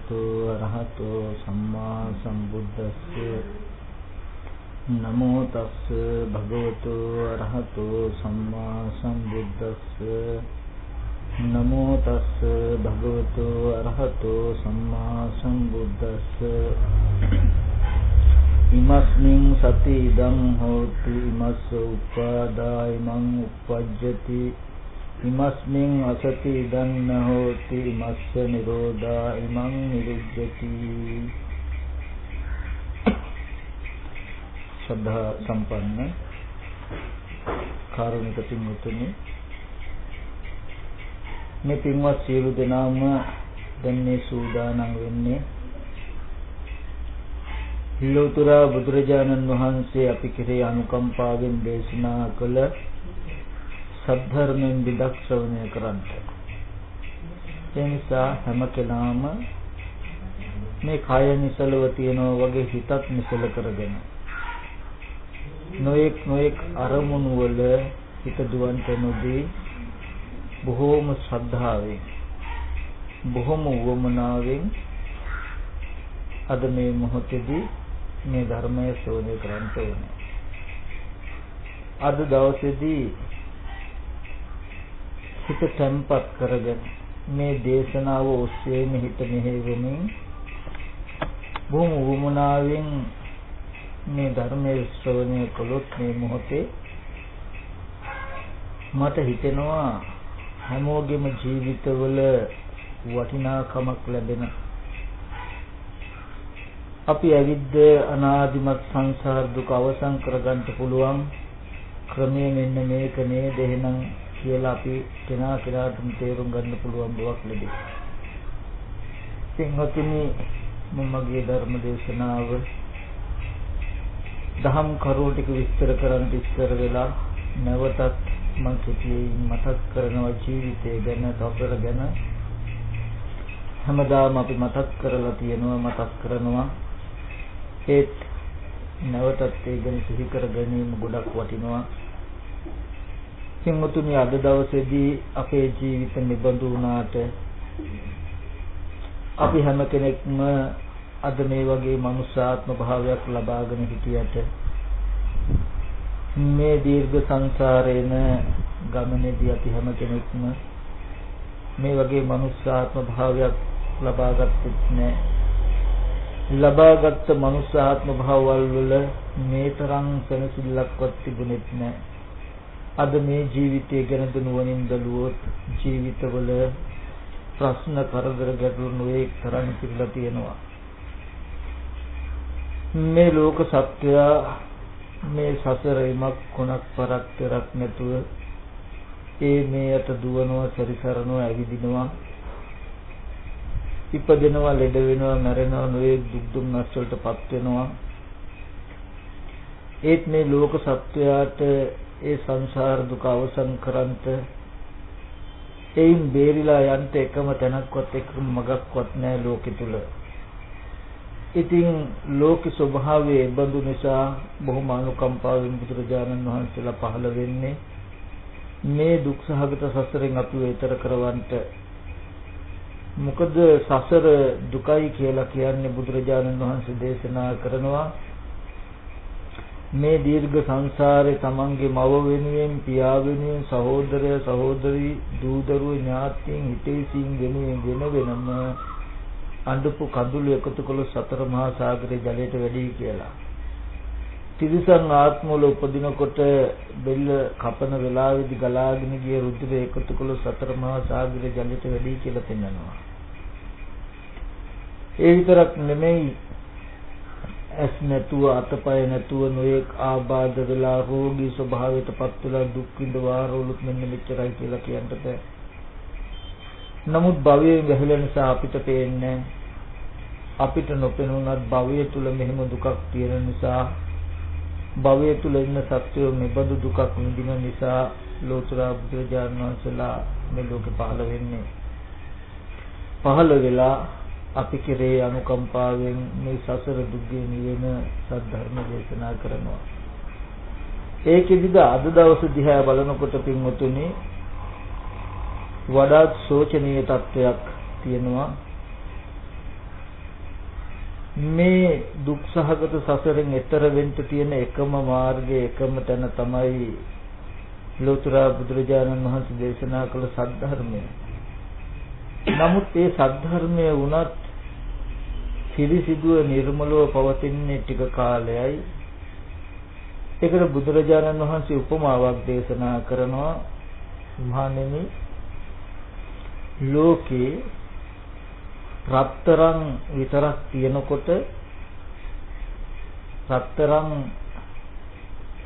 තු රහතෝ සම්මා සම්බුද්දස්ස නමෝ තස්ස භගවතු රහතෝ සම්මා සම්බුද්දස්ස නමෝ තස්ස භගවතු රහතෝ සම්මා සම්බුද්දස්ස ඉමස්මින් සති ඉදං හෝති ඉමස්ස උපාදායමං uppajjati ඉමස්මින් අසති ඉදන්න හෝති ඉමස්ස නිරෝධා ඉමං නිරුද්ධති. ශ්‍රද්ධා සම්පන්න කාරුණික පින්වතුනි මේ පින්වත් සියලු දෙනාම දැන් මේ සූදානම් වෙන්නේ ලෝතර බුදුරජාණන් වහන්සේ අපි කෙරේ අනුකම්පාවෙන් දේශනා කළ සද්ධර්මයෙන් විදක් ශ්‍රවණය කරන්ට. ඒ නිසා හැම කෙනාම මේ කය නිසලව තියනවා වගේ හිතත් නිසල කරගෙන නොඑක් නොඑක් අරමුණු වල හිත දුවන්ට නොදී බොහෝම ශ්‍රද්ධාවෙන් බොහොම වමනාවෙන් අද මේ මොහොතේදී මේ ධර්මය ශ්‍රවණය කරන්න ඕනේ. අද දවසේදී හිත තැම්පත් කරගෙන මේ දේශනාව ඔස්සේම හිත මෙහෙවමින් බොහොම වමනාවෙන් මේ ධර්මයේ ශ්‍රවණය කළොත් මේ මොහොතේ මට හිතෙනවා හැමෝගෙම ජීවිතවල වටිනාකමක් ලැබෙන. අපි ඇවිද්ද අනාදිමත් සංසාර දුක අවසන් කරගන්න පුළුවන්. ක්‍රමය මෙන්න මේක නේද? එහෙනම් කියලා අපි කෙනා කෙනාටම තේරුම් ගන්න පුළුවන් බවක් ලැබේ. සිංහතුනි මමගේ ධර්ම දේශනාව දහම් කරුණු ටික විස්තර කරන්න ඉස්සර වෙලා නැවතත් මම සිටියේ මතක් කරනවා ජීවිතය ගැන සසර ගැන. හැමදාම අපි මතක් කරලා තියෙනවා මතක් කරනවා. ඒත් නැවතත් ඒ ගැන සිහි කර ගැනීම ගොඩක් වටිනවා. සිංහතුනි අද දවසේදී අපේ ජීවිත නිබඳු වුණාට අපි හැම කෙනෙක්ම අද මේ වගේ මනුෂ්‍යාත්ම භාවයක් ලබාගෙන හිටියට මේ දීර්ඝ සංසාරේන ගමනේදී අපි හැම කෙනෙක්ම මේ වගේ මනුෂ්‍යාත්ම භාවයක් ලබාගත්තේ නැහැ. ලබාගත් මනුෂ්‍යාත්ම භාවවල වල මේ තරම් සනසිල්ලක්වත් තිබුණෙත් නැහැ. අද මේ ජීවිතය ගැන දුනුවනින් බැලුවොත් ජීවිතවල ප්‍රශ්න කරදර ගැටලු නොයේ තරම් පිළිලා තියෙනවා. මේ ලෝක සත්‍යය මේ සසර ඉමක් කොනක් පරක් කරක් නැතුව ඒ මේ යට දුවනවා සැරිසරනවා ඇවිදිනවා. ඉපදෙනවා ලෙඩ වෙනවා මැරෙනවා නොයේ දුක් දුම්නස් වලටපත් වෙනවා. ඒත් මේ ලෝක සත්‍යයට ඒ සංසාර දුක අවසන් කරන්ට එයින් බේරිලා යන්න එකම තැනක්වත් එකම මගක්වත් නැහැ ලෝකෙ තුල. ඉතින් ලෝක ස්වභාවය බඳු නිසා බොහොම අනුකම්පාවෙන් බුදුරජාණන් වහන්සේලා පහළ වෙන්නේ මේ දුක් සහගත සසරෙන් අපිව ඈතර කරවන්නට මොකද සසර දුකයි කියලා කියන්නේ බුදුරජාණන් වහන්සේ දේශනා කරනවා මේ දීර්ඝ සංසාරේ තමන්ගේ මව වෙනුවෙන් පියා වෙනුවෙන් සහෝදරය සහෝදරි දූ දරුවෝ ඥාතීන් හිතේසීන් වෙනුවෙන් වෙන වෙනම අඬපු කඳුළු එකතු කළ සතර මහා සාගරයේ ජලයට වැඩි කියලා. තිරිසන් ආත්මවල උපදිනකොට බෙල්ල කපන වෙලාවේදී ගලාගෙන ගිය රුධිර එකතු කළ සතර මහා සාගරයේ ජලයට වැඩි කියලා පෙන්වනවා. ඒ විතරක් නෙමෙයි ඇස් නැතුව අතපය නැතුව නොයෙක් ආබාධ වෙලා රෝගී ස්වභාවයටපත් වෙලා දුක් විඳ වාරවලුත් මෙන්න මෙච්චරයි කියලා කියන්න බෑ. නමුත් භවයෙන් වැහිලා නිසා අපිට පේන්නේ අපිට නොපෙනුනත් භවය තුල මෙහෙම දුකක් තියෙන නිසා භවය තුල ඉන්න සත්‍යය මෙබඳු දුකක් විඳින නිසා ලෝතර බුදුරජාණන් වහන්සේලා මේ ලෝකේ පහළ වෙන්නේ. පහළ වෙලා අපි කෙරේ අනුකම්පාවෙන් මේ සසර දුක්ගේ නිවෙන සද්ධර්ම දේශනා කරනවා. ඒකෙදිද අද දවස දිහා බලනකොට පින්වතුනි වඩාත් සෝචනීය තත්වයක් තියෙනවා. මේ දුක්සහගත සසරෙන් එතර වෙන්න තියෙන එකම මාර්ගය එකම තැන තමයි ලෝතර බුදුරජාණන් වහන්සේ දේශනා කළ සද්ධර්මය. නමුත් ඒ සද්ධර්මය වුණත් පිරිසිදුව නිර්මලව පවතින්නේ ටික කාලයයි. ඒකට බුදුරජාණන් වහන්සේ උපමාවක් දේශනා කරනවා මහණෙනි ලෝකේ රත්තරන් විතරක් තියෙනකොට රත්තරන්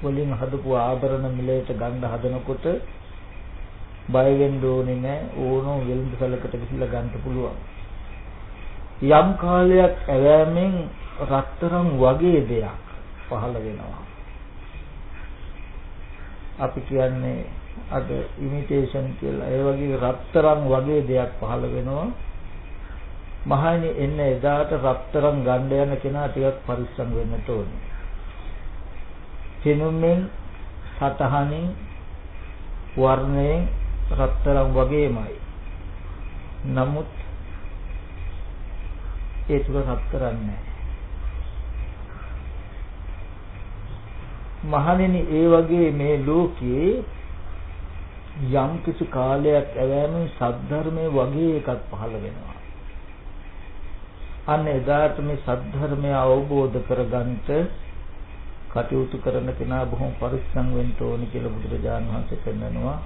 වලින් හදපු ආභරණ මිලයට ගන්න හදනකොට බය වෙන්න ඕනේ නැහැ ඕනෝ වෙළඳ සැලකට ගිහිල්ලා ගන්න පුළුවන්. යම් කාලයක් ඇවෑමෙන් රත්තරන් වගේ දෙයක් පහළ වෙනවා. අපි කියන්නේ අද ඉමිටේෂන් කියලා. ඒ වගේ රත්තරන් වගේ දෙයක් පහළ වෙනවා. මහණනි එන්න එදාට රත්තරන් ගන්න යන කෙනා ටිකක් පරිස්සම් වෙන්න ඕනේ. පෙනුමෙන් සතහනින් වර්ණයෙන් රත්තරන් වගේමයි. නමුත් ඒ තුල රත්තරන් නැහැ. මහණෙනි ඒ වගේ මේ ලෝකයේ යම් කිසි කාලයක් ඇවෑමෙන් සද්ධර්මයේ වගේ එකක් පහළ වෙනවා. අන්න එදාට මේ සද්ධර්මය අවබෝධ කරගන්නට කටයුතු කරන කෙනා බොහොම පරිස්සම් වෙන්න ඕනේ කියලා බුදුරජාණන් වහන්සේ පෙන්නනවා.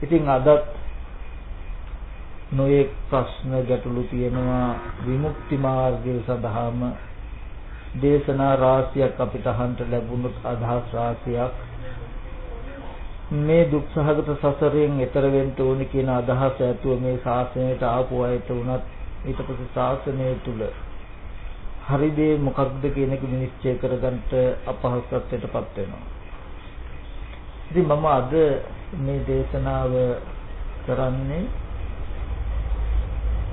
ඉතින් අදත් නොයෙක් ප්‍රශ්න ගැටලු තියෙනවා විමුක්ති මාර්ගය සඳහාම දේශනා රාශියක් අපිට අහන්න ලැබුණොත් අදහස් රාශියක් මේ දුක්සහගත සසරෙන් එතර වෙන්න ඕනේ කියන අදහස ඇතුව මේ ශාසනයට ආපු අයට උනත් ඊට පස්සේ ශාසනය තුල හරි දේ මොකක්ද කියන එක විනිශ්චය කරගන්න අපහසුත්වයටපත් වෙනවා. ඉතින් මම අද මේ දේශනාව කරන්නේ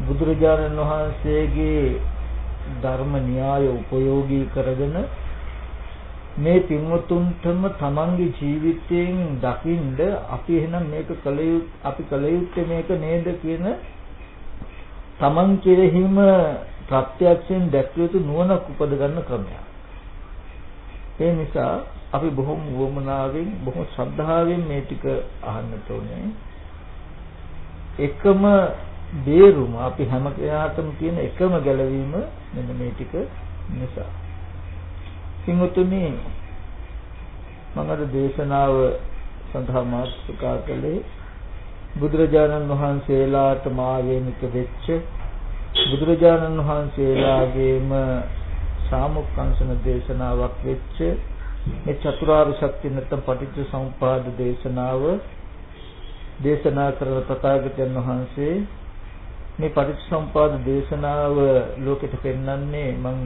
බුදුරජාණන් වහන්සේගේ ධර්ම න්‍යාය උපයෝගී කරගෙන මේ පින්වතුන්ටම තමන්ගේ ජීවිතයෙන් දකින්ද අපි එහෙනම් මේක කළ අපි කළ යුත්තේ මේක නේද කියන තමන් කෙරෙහිම ප්‍රත්‍යක්ෂයෙන් දැක්විය යුතු නුවණක් උපද ගන්න ක්‍රමයක්. ඒ නිසා අපි බොහොම වමනාවෙන් බොහොම ශ්‍රද්ධාවෙන් මේ ටික අහන්න ඕනේ. එකම බේරුම අපි හැම කෙනාටම තියෙන එකම ගැළවීම මෙන්න මේ ටික නිසා. සිංහතුනි මම අද දේශනාව සඳහා මාතෘකා කළේ බුදුරජාණන් වහන්සේලාට මාවේනික වෙච්ච බුදුරජාණන් වහන්සේලාගේම සාමුක්ඛංශන දේශනාවක් වෙච්ච මේ චතුරාර්ය සත්‍ය නැත්නම් පටිච්ච සමුප්පාද දේශනාව දේශනා කරන තථාගතයන් වහන්සේ මේ පටිච්ච සමුප්පාද දේශනාව ලෝකෙට පෙන්වන්නේ මම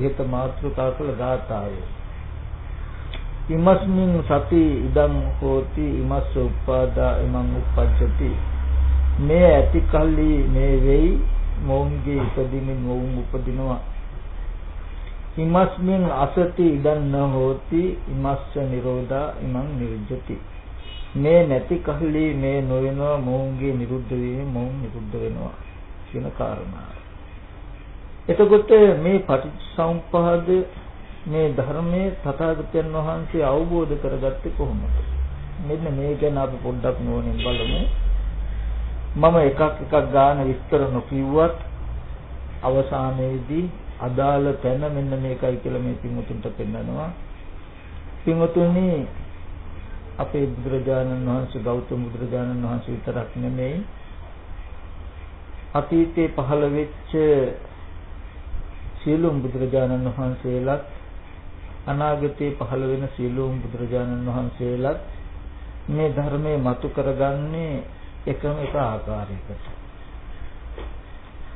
ඉහත මාතෘකා කළ ගාථාවේ ඉමස්මින් සති ඉදං හෝති ඉමස්ස උපාදා ඉමං උපජ්ජති. මේ ඇති කල්ලි මේ වෙයි මොවුන්ගේ ඉපදීමෙන් මොවුන් උපදිනවා. ඉමස්මින් අසති ඉදං න හෝති ඉමස්ස නිරෝධා ඉමං නිරුද්ධති මේ නැති කල්ලි මේ නොවෙනවා මොවුන්ගේ නිරුද්ධ වීම මොවුන් නිරුද්ධ වෙනවා කියන කාරණාව එතකොට මේ පටිච්චසමුප්පාද මේ ධර්මයේ තථාගතයන් වහන්සේ අවබෝධ කරගත්තේ කොහොමද? මෙන්න මේ ගැන අපි පොඩ්ඩක් නෝනින් බලමු. මම එකක් එකක් ගාන විස්තර නොකියුවත් අවසානයේදී අදාළ තැන මෙන්න මේකයි කියලා මේ පින්වතුන්ට පෙන්නනවා. පින්වතුනි අපේ බුදුරජාණන් වහන්සේ ගෞතම බුදුරජාණන් වහන්සේ විතරක් නෙමෙයි අතීතේ පහළ වෙච්ච සියලුම බුදුරජාණන් වහන්සේලාත් අනාගතයේ පහළ වෙන සියලුම බුදුරජාණන් වහන්සේලාත් මේ ධර්මයේ මතු කරගන්නේ එකම එක ආකාරයකට.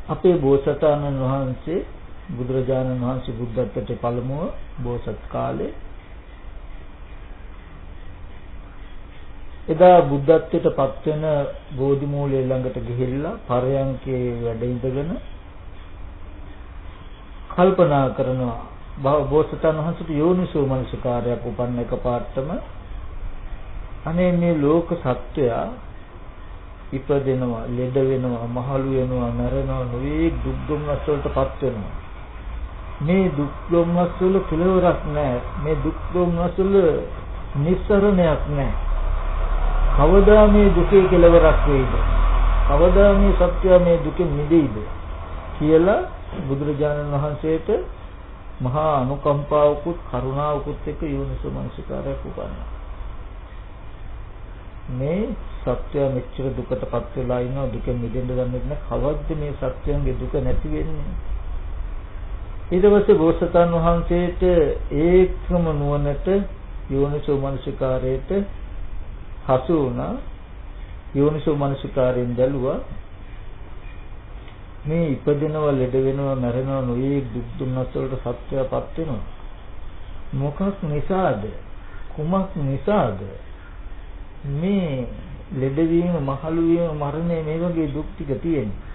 අපේ බෝසතාණන් වහන්සේ බුදුරජාණන් වහන්සේ බුද්ධත්වයට පළමුව බෝසත් කාලේ එදා බුද්ධත්වයට පත් වෙන බෝධි මූලයේ ළඟට ගිහිල්ලා පරයන්කේ වැඩ ඉඳගෙන කල්පනා කරනවා බෝසතාණන් වහන්සේට යෝනිසෝ මනසකාරයක් උපන්න එක පාටම අනේ මේ ලෝක සත්වයා ඉපදෙනවා ලෙඩ වෙනවා මහලු වෙනවා මැරෙනවා නොවේ දුක් දුම්නස් වලටපත් වෙනවා. මේ දුක් දුම්නස් වල කෙලවරක් නැහැ. මේ දුක් දුම්නස් වල නිස්සරණයක් නැහැ. කවදා මේ දුකේ කෙලවරක් වෙයිද? කවදා මේ සත්‍ය මේ දුකෙන් මිදෙයිද? කියලා බුදුරජාණන් වහන්සේට මහා අනුකම්පාවකුත් කරුණාවකුත් එක්ක යෝනිසෝ මනසිකාරයක් උපන්නා. මේ සත්‍ය මෙච්චර දුකටපත් වෙලා ඉනවා දුකෙන් මිදෙන්න දන්නේ නැහැ. කවද්ද මේ සත්‍යයන්ගේ දුක නැති වෙන්නේ? ඊට පස්සේ බෝසතාණන් වහන්සේට ඒකම නුවණට යෝනිසෝ මනසිකාරයට හසු වුණා. යෝනිසෝ මනසිකාරයෙන් බැලුවා මේ ඉපදෙනවා ලෙඩ වෙනවා මැරෙනවා නොයේ දුක් දුන්නස් වලට සත්‍යයපත් වෙනවා. මොකක් නිසාද? කුමක් නිසාද? මේ ලෙඩවීම මහලු වීම මරණය මේ වගේ දුක් ටික තියෙන්නේ.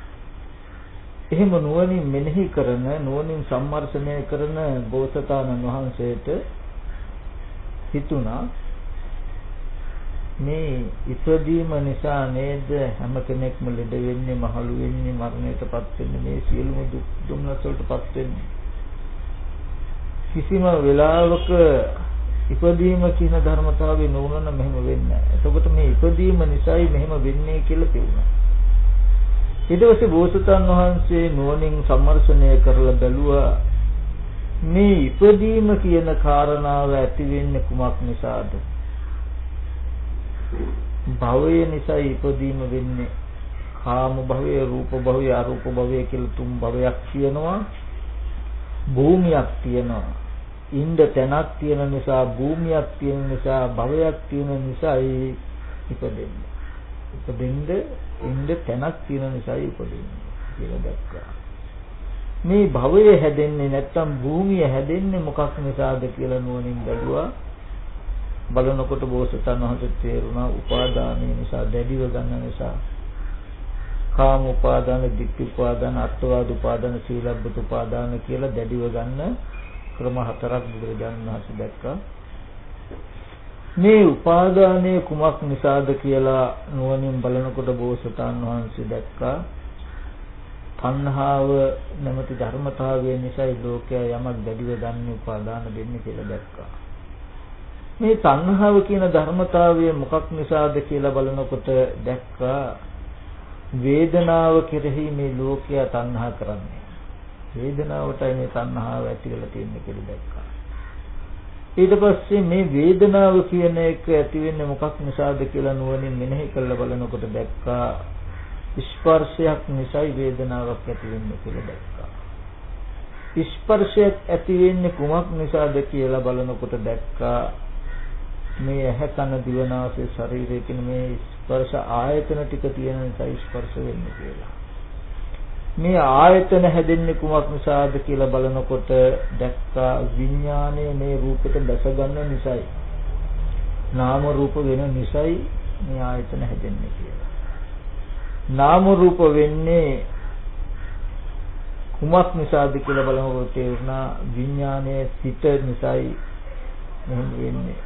එහෙම නුවණින් මෙනෙහි කරන නුවණින් සම්මර්ෂණය කරන බෝසතාණන් වහන්සේට හිතුණා මේ ඉපදීම නිසා නේද හැම කෙනෙක්ම ලෙඩ වෙන්නේ මහලු වෙන්නේ මරණයටපත් වෙන්නේ මේ සියලුම දුක් දුම්නස් වලටපත් වෙන්නේ කිසිම වෙලාවක ඉපදීම කියන ධර්මතාවය නොවුනන මෙහෙම වෙන්නේ නැහැ. එතකොට මේ ඉපදීම නිසායි මෙහෙම වෙන්නේ කියලා කියුණා. ඊට පස්සේ බෝසතාන් වහන්සේ නුවණින් සම්මර්ෂණය කරලා බැලුවා මේ ඉපදීම කියන කාරණාව ඇති වෙන්නේ කුමක් නිසාද? භවය නිසා ඉපදීම වෙන්නේ කාම භවය, රූප භවය, අරූප භවය කියලා තුන් භවයක් තියෙනවා. භූමියක් තියෙනවා. ඉන්න තැනක් තියෙන නිසා භූමියක් තියෙන නිසා භවයක් තියෙන නිසායි ඉපදෙන්නේ. ඉපදෙන්න ඉන්න තැනක් තියෙන නිසායි ඉපදෙන්නේ කියලා දැක්කා. මේ භවය හැදෙන්නේ නැත්තම් භූමිය හැදෙන්නේ මොකක් නිසාද කියලා නුවණින් බැලුවා. බලනකොට බෝසතන් වහන්සේ තේරුණා උපාදානය නිසා දැඩිව ගන්න නිසා කාම උපාදාන, ditthi උපාදාන, අත්වාද උපාදාන, සීලබ්බත උපාදාන කියලා දැඩිව ගන්න ක්‍රම හතරක් බුදුරජාණන් වහන්සේ දැක්කා. මේ උපාදානයේ කුමක් නිසාද කියලා නුවණින් බලනකොට බෝසතාන් වහන්සේ දැක්කා තණ්හාව නැමැති ධර්මතාවය නිසායි ලෝකයා යමක් දැඩිව ගන්න උපාදාන දෙන්නේ කියලා දැක්කා. මේ තණ්හාව කියන ධර්මතාවය මොකක් නිසාද කියලා බලනකොට දැක්කා වේදනාව කෙරෙහි මේ ලෝකයා තණ්හා කරන්නේ. වේදනාවටයි මේ තණ්හාව ඇති වෙලා තියෙන්නේ කියලා දැක්කා. ඊට පස්සේ මේ වේදනාව කියන එක ඇති වෙන්නේ මොකක් නිසාද කියලා නුවණින් මෙනෙහි කරලා බලනකොට දැක්කා ස්පර්ශයක් නිසායි වේදනාවක් ඇති වෙන්නේ කියලා දැක්කා. ස්පර්ශයක් ඇති වෙන්නේ කුමක් නිසාද කියලා බලනකොට දැක්කා මේ ඇහැ කන දිව නාසය ශරීරය කියන මේ ස්පර්ශ ආයතන ටික තියෙන නිසා ස්පර්ශ වෙන්නේ කියලා. මේ ආයතන හැදෙන්නේ කුමක් නිසාද කියලා බලනකොට දැක්කා විඥානය මේ රූපෙට දැස ගන්න නිසායි. නාම රූප වෙන නිසායි මේ ආයතන හැදෙන්නේ කියලා. නාම රූප වෙන්නේ කුමක් නිසාද කියලා බලනකොට තේරුණා විඥානයේ සිත නිසායි මෙහෙම වෙන්නේ.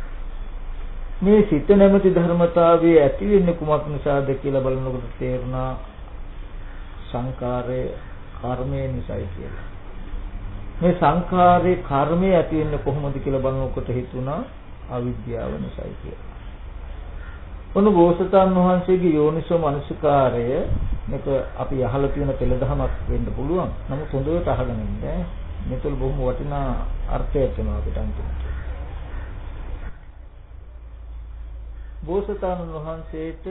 මේ සිත නැමැති ධර්මතාවයේ ඇති වෙන්නේ කුමක් නිසාද කියලා බලනකොට තේරුණා සංකාරය කර්මය නිසායි කියලා. මේ සංකාරේ කර්මය ඇති වෙන්නේ කොහොමද කියලා බලනකොට හිතුණා අවිද්‍යාව නිසායි කියලා. ඔන්න බෝසතාන් වහන්සේගේ යෝනිසෝ මනසිකාරය මේක අපි අහලා තියෙන පෙළදහමක් වෙන්න පුළුවන්. නමුත් හොඳට අහගෙන ඉන්න. මෙතන බොහොම වටිනා අර්ථයක් වෙනවා අපිට අන්තිමට. බෝසතාණන් වහන්සේට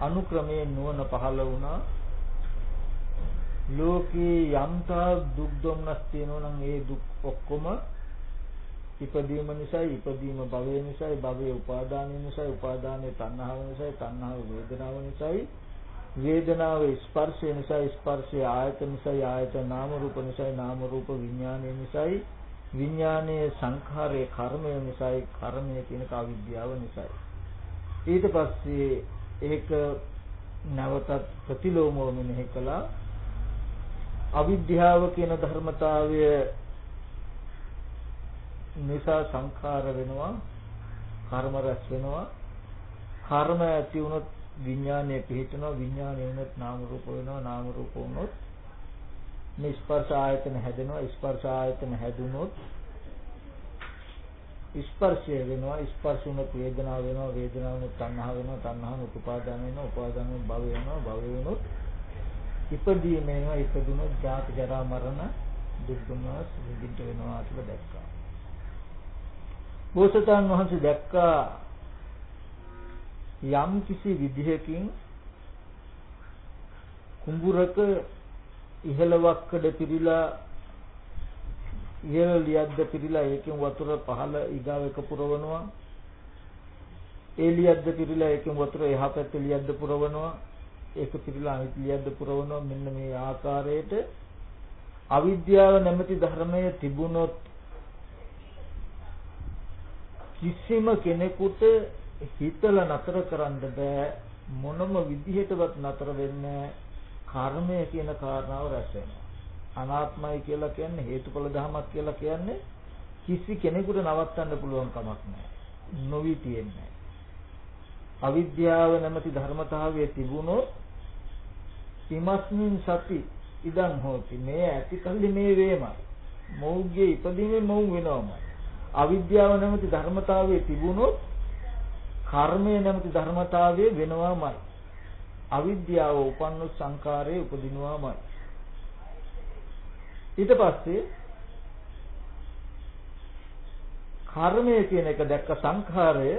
අනුක්‍රමයෙන් නුවණ පහළ වුණා. ලෝකේ යම්තා දුක් දුම්නස් තියෙනවා නම් ඒ දුක් ඔක්කොම ඉපදීම නිසායි ඉපදීම භවය නිසායි භවය උපාදානය නිසායි උපාදානයේ තණ්හාව නිසායි තණ්හාව වේදනාව නිසායි වේදනාව ස්පර්ශය නිසායි ස්පර්ශය ආයතන නිසායි ආයතන නාම රූප නිසායි නාම රූප විඥානය නිසායි විඥානයේ සංඛාරයේ කර්මය නිසායි කර්මය කියන කවිද්‍යාව නිසායි. ඊට පස්සේ ඒක නැවතත් ප්‍රතිලෝමව මෙනෙහි කළා. අවිද්‍යාව කියන ධර්මතාවය නිසා සංඛාර වෙනවා කර්ම රැස් වෙනවා. කර්ම ඇති වුණොත් විඥානය පිහිටනවා විඥානය වුණොත් නාම රූප වෙනවා නාම රූප වුණොත් මේ ස්පර්ශ ආයතන හැදෙනවා ස්පර්ශ ආයතන හැදුනොත් ස්පර්ශය වෙනවා ස්පර්ශ වුණොත් වේදනාව වෙනවා වේදනාව වුණොත් තණ්හා වෙනවා තණ්හා වුණොත් උපාදාන වෙනවා උපාදාන වුණොත් භව වෙනවා භව වෙනොත් ඉපදීම වෙනවා ඉපදුනොත් ජාති ජරා මරණ දුක් දුන්නස් විඳින්න වෙනවා කියලා දැක්කා. බෝසතාණන් වහන්සේ දැක්කා යම් කිසි විදිහකින් කුඹුරක ඉහළ වක්කඩ පිරීලා ඉහළ ලියද්ද පිරීලා ඒකෙන් වතුර පහළ ඊගාව එක පුරවනවා. ඒ ලියද්ද පිරීලා ඒකෙන් වතුර එහා පැත්තේ ලියද්ද පුරවනවා. ඒක පිරීලා අනිත් ලියද්ද පුරවනවා. මෙන්න මේ ආකාරයට අවිද්‍යාව නැමැති ධර්මය තිබුණොත් කිසිම කෙනෙකුට හිතලා නතර කරන්න බෑ. මොනම විදිහටවත් නතර වෙන්නේ කර්මය කියන කාරණාව රැස් වෙනවා. අනාත්මයි කියලා කියන්නේ හේතුඵල ධමයක් කියලා කියන්නේ කිසි කෙනෙකුට නවත්තන්න පුළුවන් කමක් නැහැ. නොවි තියෙන්නේ අවිද්‍යාව නැමැති ධර්මතාවයේ තිබුණොත් ඉමස්මින් සති ඉදන් හෝති. මේ ඇති කල්ලි මේ වේමයි මෞග්ගේ ඉපදීමේ මෞ වෙනවමයි. අවිද්‍යාව නැමැති ධර්මතාවයේ තිබුණොත් කර්මය නැමැති ධර්මතාවයේ වෙනවමයි. අවිද්‍යාව උපන්නු සංකාරයේ උපදිනවමයි. ඊට පස්සේ කර්මය කියන එක දැක්ක සංඛාරය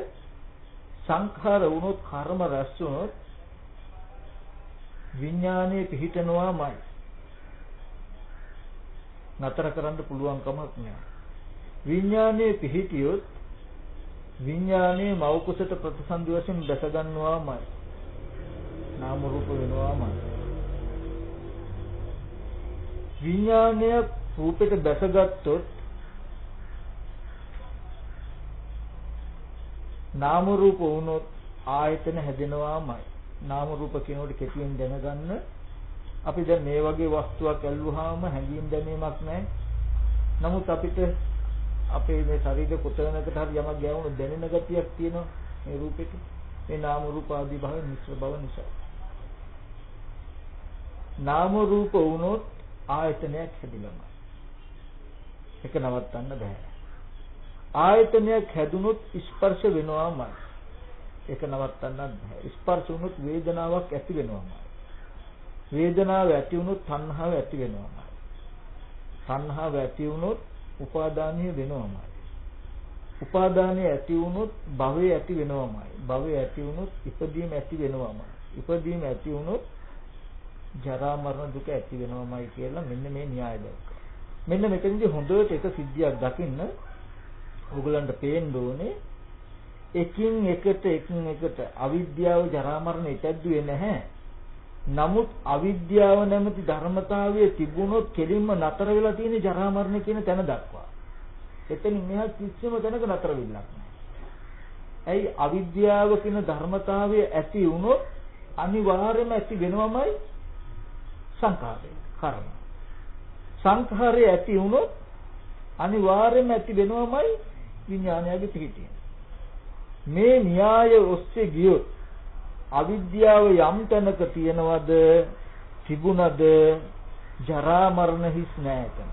සංඛාර වුණොත් කර්ම රැස් වුණොත් විඥානයේ පිහිටනවාමයි. නතර කරන්න පුළුවන් කමක් නෑ විඥානයේ පිහිටියොත් විඥානයේ මෞකුසට ප්‍රතිසන්දි වශයෙන් දැස ගන්නවාමයි. නාම රූප වෙනවාමයි. විඥානය රූපෙට දැසගත්තොත් නාම රූප වුණොත් ආයතන හැදෙනවාමයි නාම රූප කියනකොට කෙටියෙන් දැනගන්න අපි දැන් මේ වගේ වස්තුවක් ඇල්ලුවාම හැඟීම් දැනීමක් නැහැ. නමුත් අපිට අපේ මේ ශරීර කොතනකට හරි යමක් ගෑවුණු දැනෙන ගතියක් තියෙනවා මේ රූපෙට. මේ නාම රූප ආදී භාව මිශ්‍ර බව නිසා. නාම රූප වුණොත් ආයතනයක් හැදිලාම. ඒක නවත්තන්න බෑ. ආයතනයක් හැදුනොත් ස්පර්ශ වෙනවාමයි. ඒක නවත්තන්නත් බෑ. ස්පර්ශ වුණොත් වේදනාවක් ඇති වෙනවාමයි. වේදනාව ඇති වුණොත් තණ්හාව ඇති වෙනවාමයි. තණ්හාව ඇති වුණොත් උපාදානිය වෙනවාමයි. උපාදානිය ඇති වුණොත් භවය ඇති වෙනවාමයි. භවය ඇති වුණොත් ඉපදීම ඇති වෙනවාමයි. ඉපදීම ඇති වුණොත් ජරා මරණ දුක ඇති වෙනවාමයි කියලා මෙන්න මේ න්‍යාය දැක්කා. මෙන්න මෙතනදී හොඳට එක සිද්ධියක් දකින්න ඕගලන්ට පේන්න ඕනේ එකින් එකට එකින් එකට අවිද්‍යාව ජරා මරණ ඉපැද්දුවේ නැහැ. නමුත් අවිද්‍යාව නැමැති ධර්මතාවය තිබුණොත් කෙලින්ම නතර වෙලා තියෙන ජරා මරණ කියන තැන දක්වා. එතනින් මෙහා කිසිම තැනක නතර වෙන්නක් නැහැ. ඇයි අවිද්‍යාව කියන ධර්මතාවය ඇති වුණොත් අනිවාර්යයෙන්ම ඇති වෙනවමයි සංඛාරය, කර්ම. සංඛාරය ඇති වුණොත් අනිවාර්යයෙන්ම ඇති වෙනවමයි විඥානයගේ පිහිටිය. මේ න්‍යාය ඔස්සේ ගියොත් අවිද්‍යාව යම් තැනක තියනවද තිබුණද ජරා මරණ හිස් නැහැ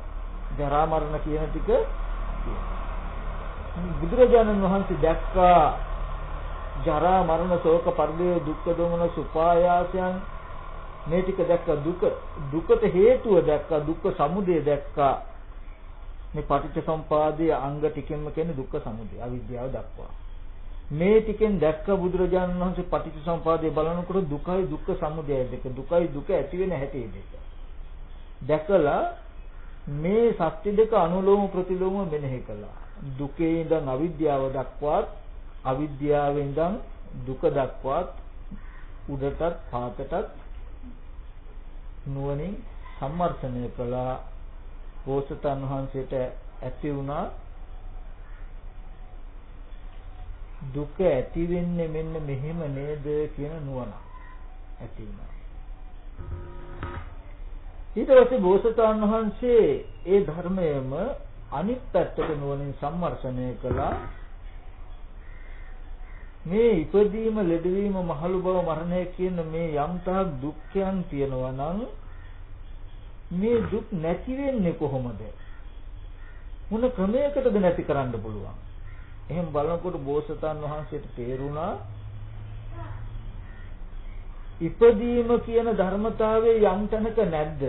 ජරා මරණ කියන ටික බුදුරජාණන් වහන්සේ දැක්කා ජරා මරණ ශෝක පරිදේ දුක්ඛ දෝමන සුපායාසයන් මේ ටික දැක්ක දුක. දුකට හේතුව දැක්ක දුක්ඛ සමුදය දැක්කා. මේ පටිච්ච සම්පාදයේ අංග ටිකෙන්ම කියන්නේ දුක්ඛ සමුදය අවිද්‍යාව දක්වා. මේ ටිකෙන් දැක්ක බුදුරජාණන් වහන්සේ පටිච්චසමුපාදය බලනකොට දුකයි දුක්ඛ සමුදය දෙක. දුකයි දුක ඇති වෙන හැටි දෙක. දැකලා මේ සත්‍ය දෙක අනුලෝම ප්‍රතිලෝම මෙනෙහි කළා. දුකේ ඉඳන් අවිද්‍යාව දක්වාත් අවිද්‍යාවෙන් ඉඳන් දුක දක්වාත් උඩටත් පාතටත් නුවණින් සම්මර්ෂණය කළා පෝසතන් වහන්සේට ඇති වුණා දුක ඇති වෙන්නේ මෙන්න මෙහෙම නේද කියන නුවණ ඇති වෙනවා. ඊට පස්සේ බෝසතාණන් වහන්සේ ඒ ධර්මයම අනිත් පැත්තට නුවණින් සම්මර්ෂණය කළා. මේ ඉපදීම ලෙඩවීම මහලු බව මරණය කියන මේ යම් තාක් දුක්ඛයන් තියෙනවා නම් මේ දුක් නැති වෙන්නේ කොහොමද? මොන ක්‍රමයකටද නැති කරන්න පුළුවන්? එහෙම බලනකොට බෝසතාන් වහන්සේට තේරුණා ඉපදීම කියන ධර්මතාවයේ යම් තැනක නැද්ද?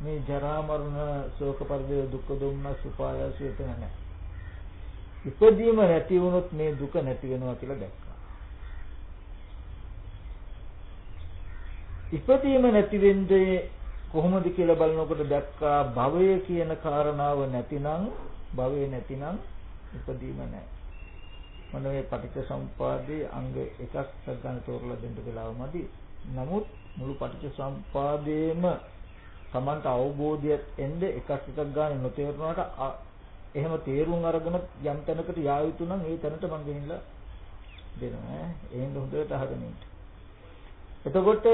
මේ ජරා මරණ ශෝක පරිදේ දුක් දුම්නස් උපායාස එතන නැහැ. ඉපදීම නැති වුණොත් මේ දුක නැති වෙනවා කියලා දැක්කා. ඉපදීම නැති වෙන්නේ කොහොමද කියලා බලනකොට දැක්කා භවය කියන කාරණාව නැතිනම් භවය නැතිනම් ඉපදීම නැහැ. මොන මේ පටිච්ච සම්පාදයේ අංග එකක් ගන්න තෝරලා දෙන්න වෙලාවමදි. නමුත් මුළු පටිච්ච සම්පාදයේම Tamanට අවබෝධයක් එන්න එකක් එකක් ගන්න නොතේරුණාට එහෙම තේරුම් අරගෙන යම් තැනකට යා යුතු නම් ඒ තැනට මම ගෙනිලා දෙනවා ඈ. එහෙනම් හොඳට අහගෙන ඉන්න. එතකොට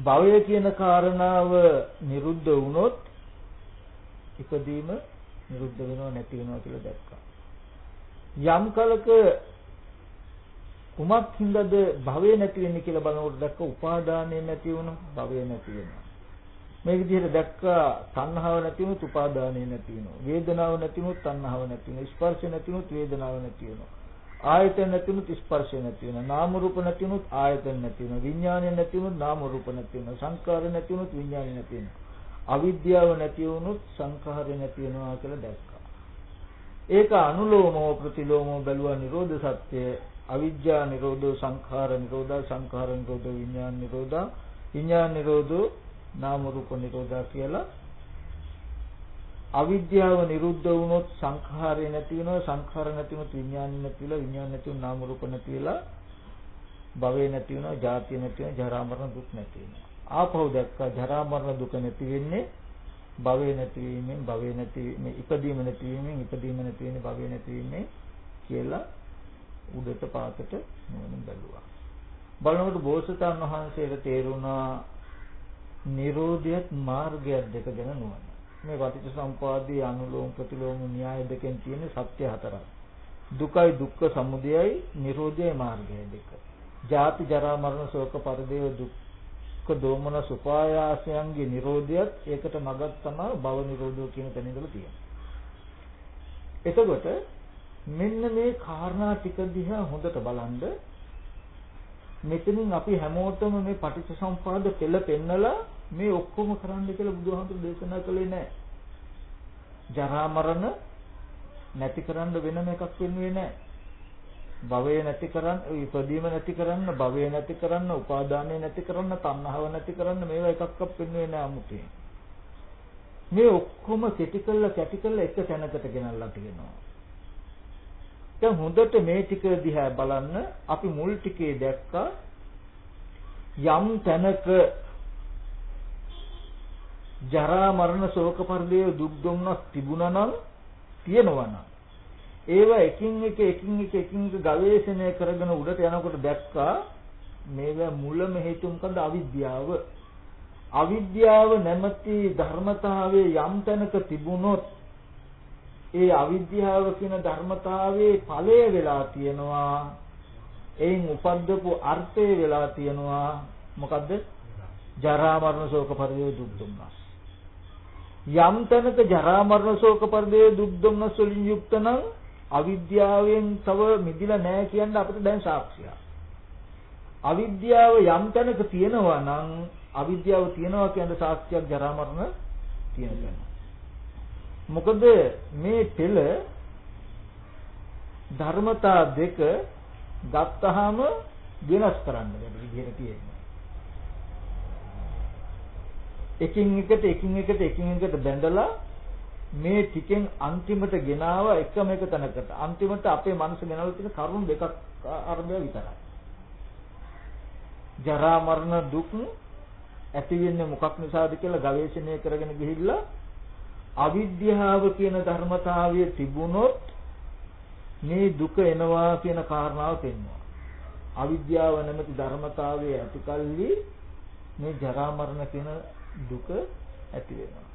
භවය කියන කාරණාව නිරුද්ධ වුණොත් ඉපදීම නිරුද්ධ වෙනව නැති වෙනවා කියලා දැක්කා. යම් කලක කුමක් හින්දාද භවය නැති වෙන්නේ කියලා බලනකොට දැක්ක උපාදානය නැති වුණා භවය නැති වෙනවා. මේ විදිහට දැක්කා තණ්හාව නැති වුණොත් උපාදානය නැති වෙනවා. වේදනාව නැති වුණොත් තණ්හාව නැති වෙනවා. ස්පර්ශ නැති වුණොත් වේදනාව නැති වෙනවා. ආයතන නැතිනොත් ස්පර්ශය නැති වෙනවා. නාම රූප නැතිනොත් ආයතන නැති වෙනවා. විඥානය නැතිනොත් නාම රූප නැති වෙනවා. සංකාර නැතිනොත් විඥානය නැති වෙනවා. අවිද්‍යාව නැති වුණොත් සංඛාරය නැති වෙනවා කියලා දැක්කා. ඒක අනුලෝමෝ ප්‍රතිලෝමෝ බැලුවා නිරෝධ සත්‍ය අවිද්‍යා නිරෝධෝ සංඛාර නිරෝධා සංඛාර නිරෝධෝ විඥාන නිරෝධා විඥාන නිරෝධෝ නාම රූප නිරෝධා කියලා. අවිද්‍යාව නිරුද්ධ වුණොත් සංඛාරය නැති වෙනවා සංඛාර නැති වුණොත් විඥාන නැති වෙලා විඥාන නැති වුණොත් නාම රූප නැති වෙලා භවය නැති වෙනවා ජාතිය නැති වෙනවා ජරා මරණ දුක් නැති වෙනවා. ආපහු දැක්කා ජරා මරණ දුක නැති වෙන්නේ භවය නැති වීමෙන් භවය නැති මේ ඉපදීම නැති වීමෙන් ඉපදීම නැති වෙන්නේ භවය නැති වීමෙන් කියලා උඩට පාතට නුවණ බැලුවා. බලනකොට බෝසතාණන් වහන්සේට තේරුණා නිරෝධයත් මාර්ගයක් දෙක ගැන නුවණ මේ පටිච්චසමුපාදයේ අනුලෝම ප්‍රතිලෝම න්‍යාය දෙකෙන් තියෙන සත්‍ය හතරක්. දුකයි දුක්ඛ සමුදයයි නිරෝධයයි මාර්ගයයි දෙක. ජාති ජරා මරණ ශෝක පරිදේව දුක්ඛ දෝමන සුපායාසයන්ගේ නිරෝධයත් ඒකට මගක් තමයි භව නිරෝධය කියන තැන ඉඳලා තියෙන්නේ. එතකොට මෙන්න මේ කාරණා ටික දිහා හොඳට බලන්න මෙතනින් අපි හැමෝටම මේ පටිච්චසමුපාද පෙළ පෙන්නලා මේ ඔක්කොම කරන්න කියලා බුදුහාමුදුරු දේශනා කළේ නැහැ. ජරා මරණ නැති කරන්න වෙනම එකක් වෙන්නේ නැහැ. භවය නැති කරන්න, ඉපදීම නැති කරන්න, භවය නැති කරන්න, උපාදානය නැති කරන්න, තණ්හාව නැති කරන්න මේවා එකක්වත් වෙන්නේ නැහැ 아무තේ. මේ ඔක්කොම කෙටි කළා කැටි කළා එක තැනකට ගෙනල්ලා තියෙනවා. දැන් හොඳට මේ ටික දිහා බලන්න අපි මුල් ටිකේ දැක්කා යම් තැනක ජරා මරණ ශෝක පරිදේ දුක් දුම්නස් තිබුණා නම් තියෙනවා නම්. ඒවා එකින් එක එකින් එක එකින් එක ගවේෂණය කරගෙන උඩට යනකොට දැක්කා මේවා මුලම හේතු මොකද අවිද්‍යාව. අවිද්‍යාව නැමැති ධර්මතාවයේ යම් තැනක තිබුණොත් ඒ අවිද්‍යාව කියන ධර්මතාවයේ ඵලය වෙලා තියෙනවා. එයින් උපද්දපු අර්ථය වෙලා තියෙනවා. මොකද්ද? ජරා මරණ ශෝක පරිදේ දුක් දුම්නස්. යම් තැනක ජරා මරණ ශෝක පරිදේ දුක් දුම්නස් වලින් යුක්ත නම් අවිද්‍යාවෙන් තව මිදිලා නැහැ කියන්න අපිට දැන් සාක්ෂියක්. අවිද්‍යාව යම් තැනක තියෙනවා නම් අවිද්‍යාව තියෙනවා කියන සාක්ෂියක් ජරා මරණ තියෙන මොකද මේ පෙළ ධර්මතා දෙක ගත්තාම වෙනස් කරන්න බැරි විදිහට තියෙනවා. එකින් එකට එකින් එකට එකින් එකට බැඳලා මේ ටිකෙන් අන්තිමට ගෙනාව එකම එක තැනකට. අන්තිමට අපේ මනස ගෙනල්ලා තියෙන කරුණු දෙකක් අරබය විතරයි. ජරා මරණ දුක් ඇති වෙන්නේ මොකක් නිසාද කියලා ගවේෂණය කරගෙන ගිහිල්ලා අවිද්‍යාව කියන ධර්මතාවය තිබුණොත් මේ දුක එනවා කියන කාරණාව පෙන්වනවා. අවිද්‍යාව නැමැති ධර්මතාවයේ ඇතිකල්ලි මේ ජරා මරණ කියන දුක ඇති වෙනවා.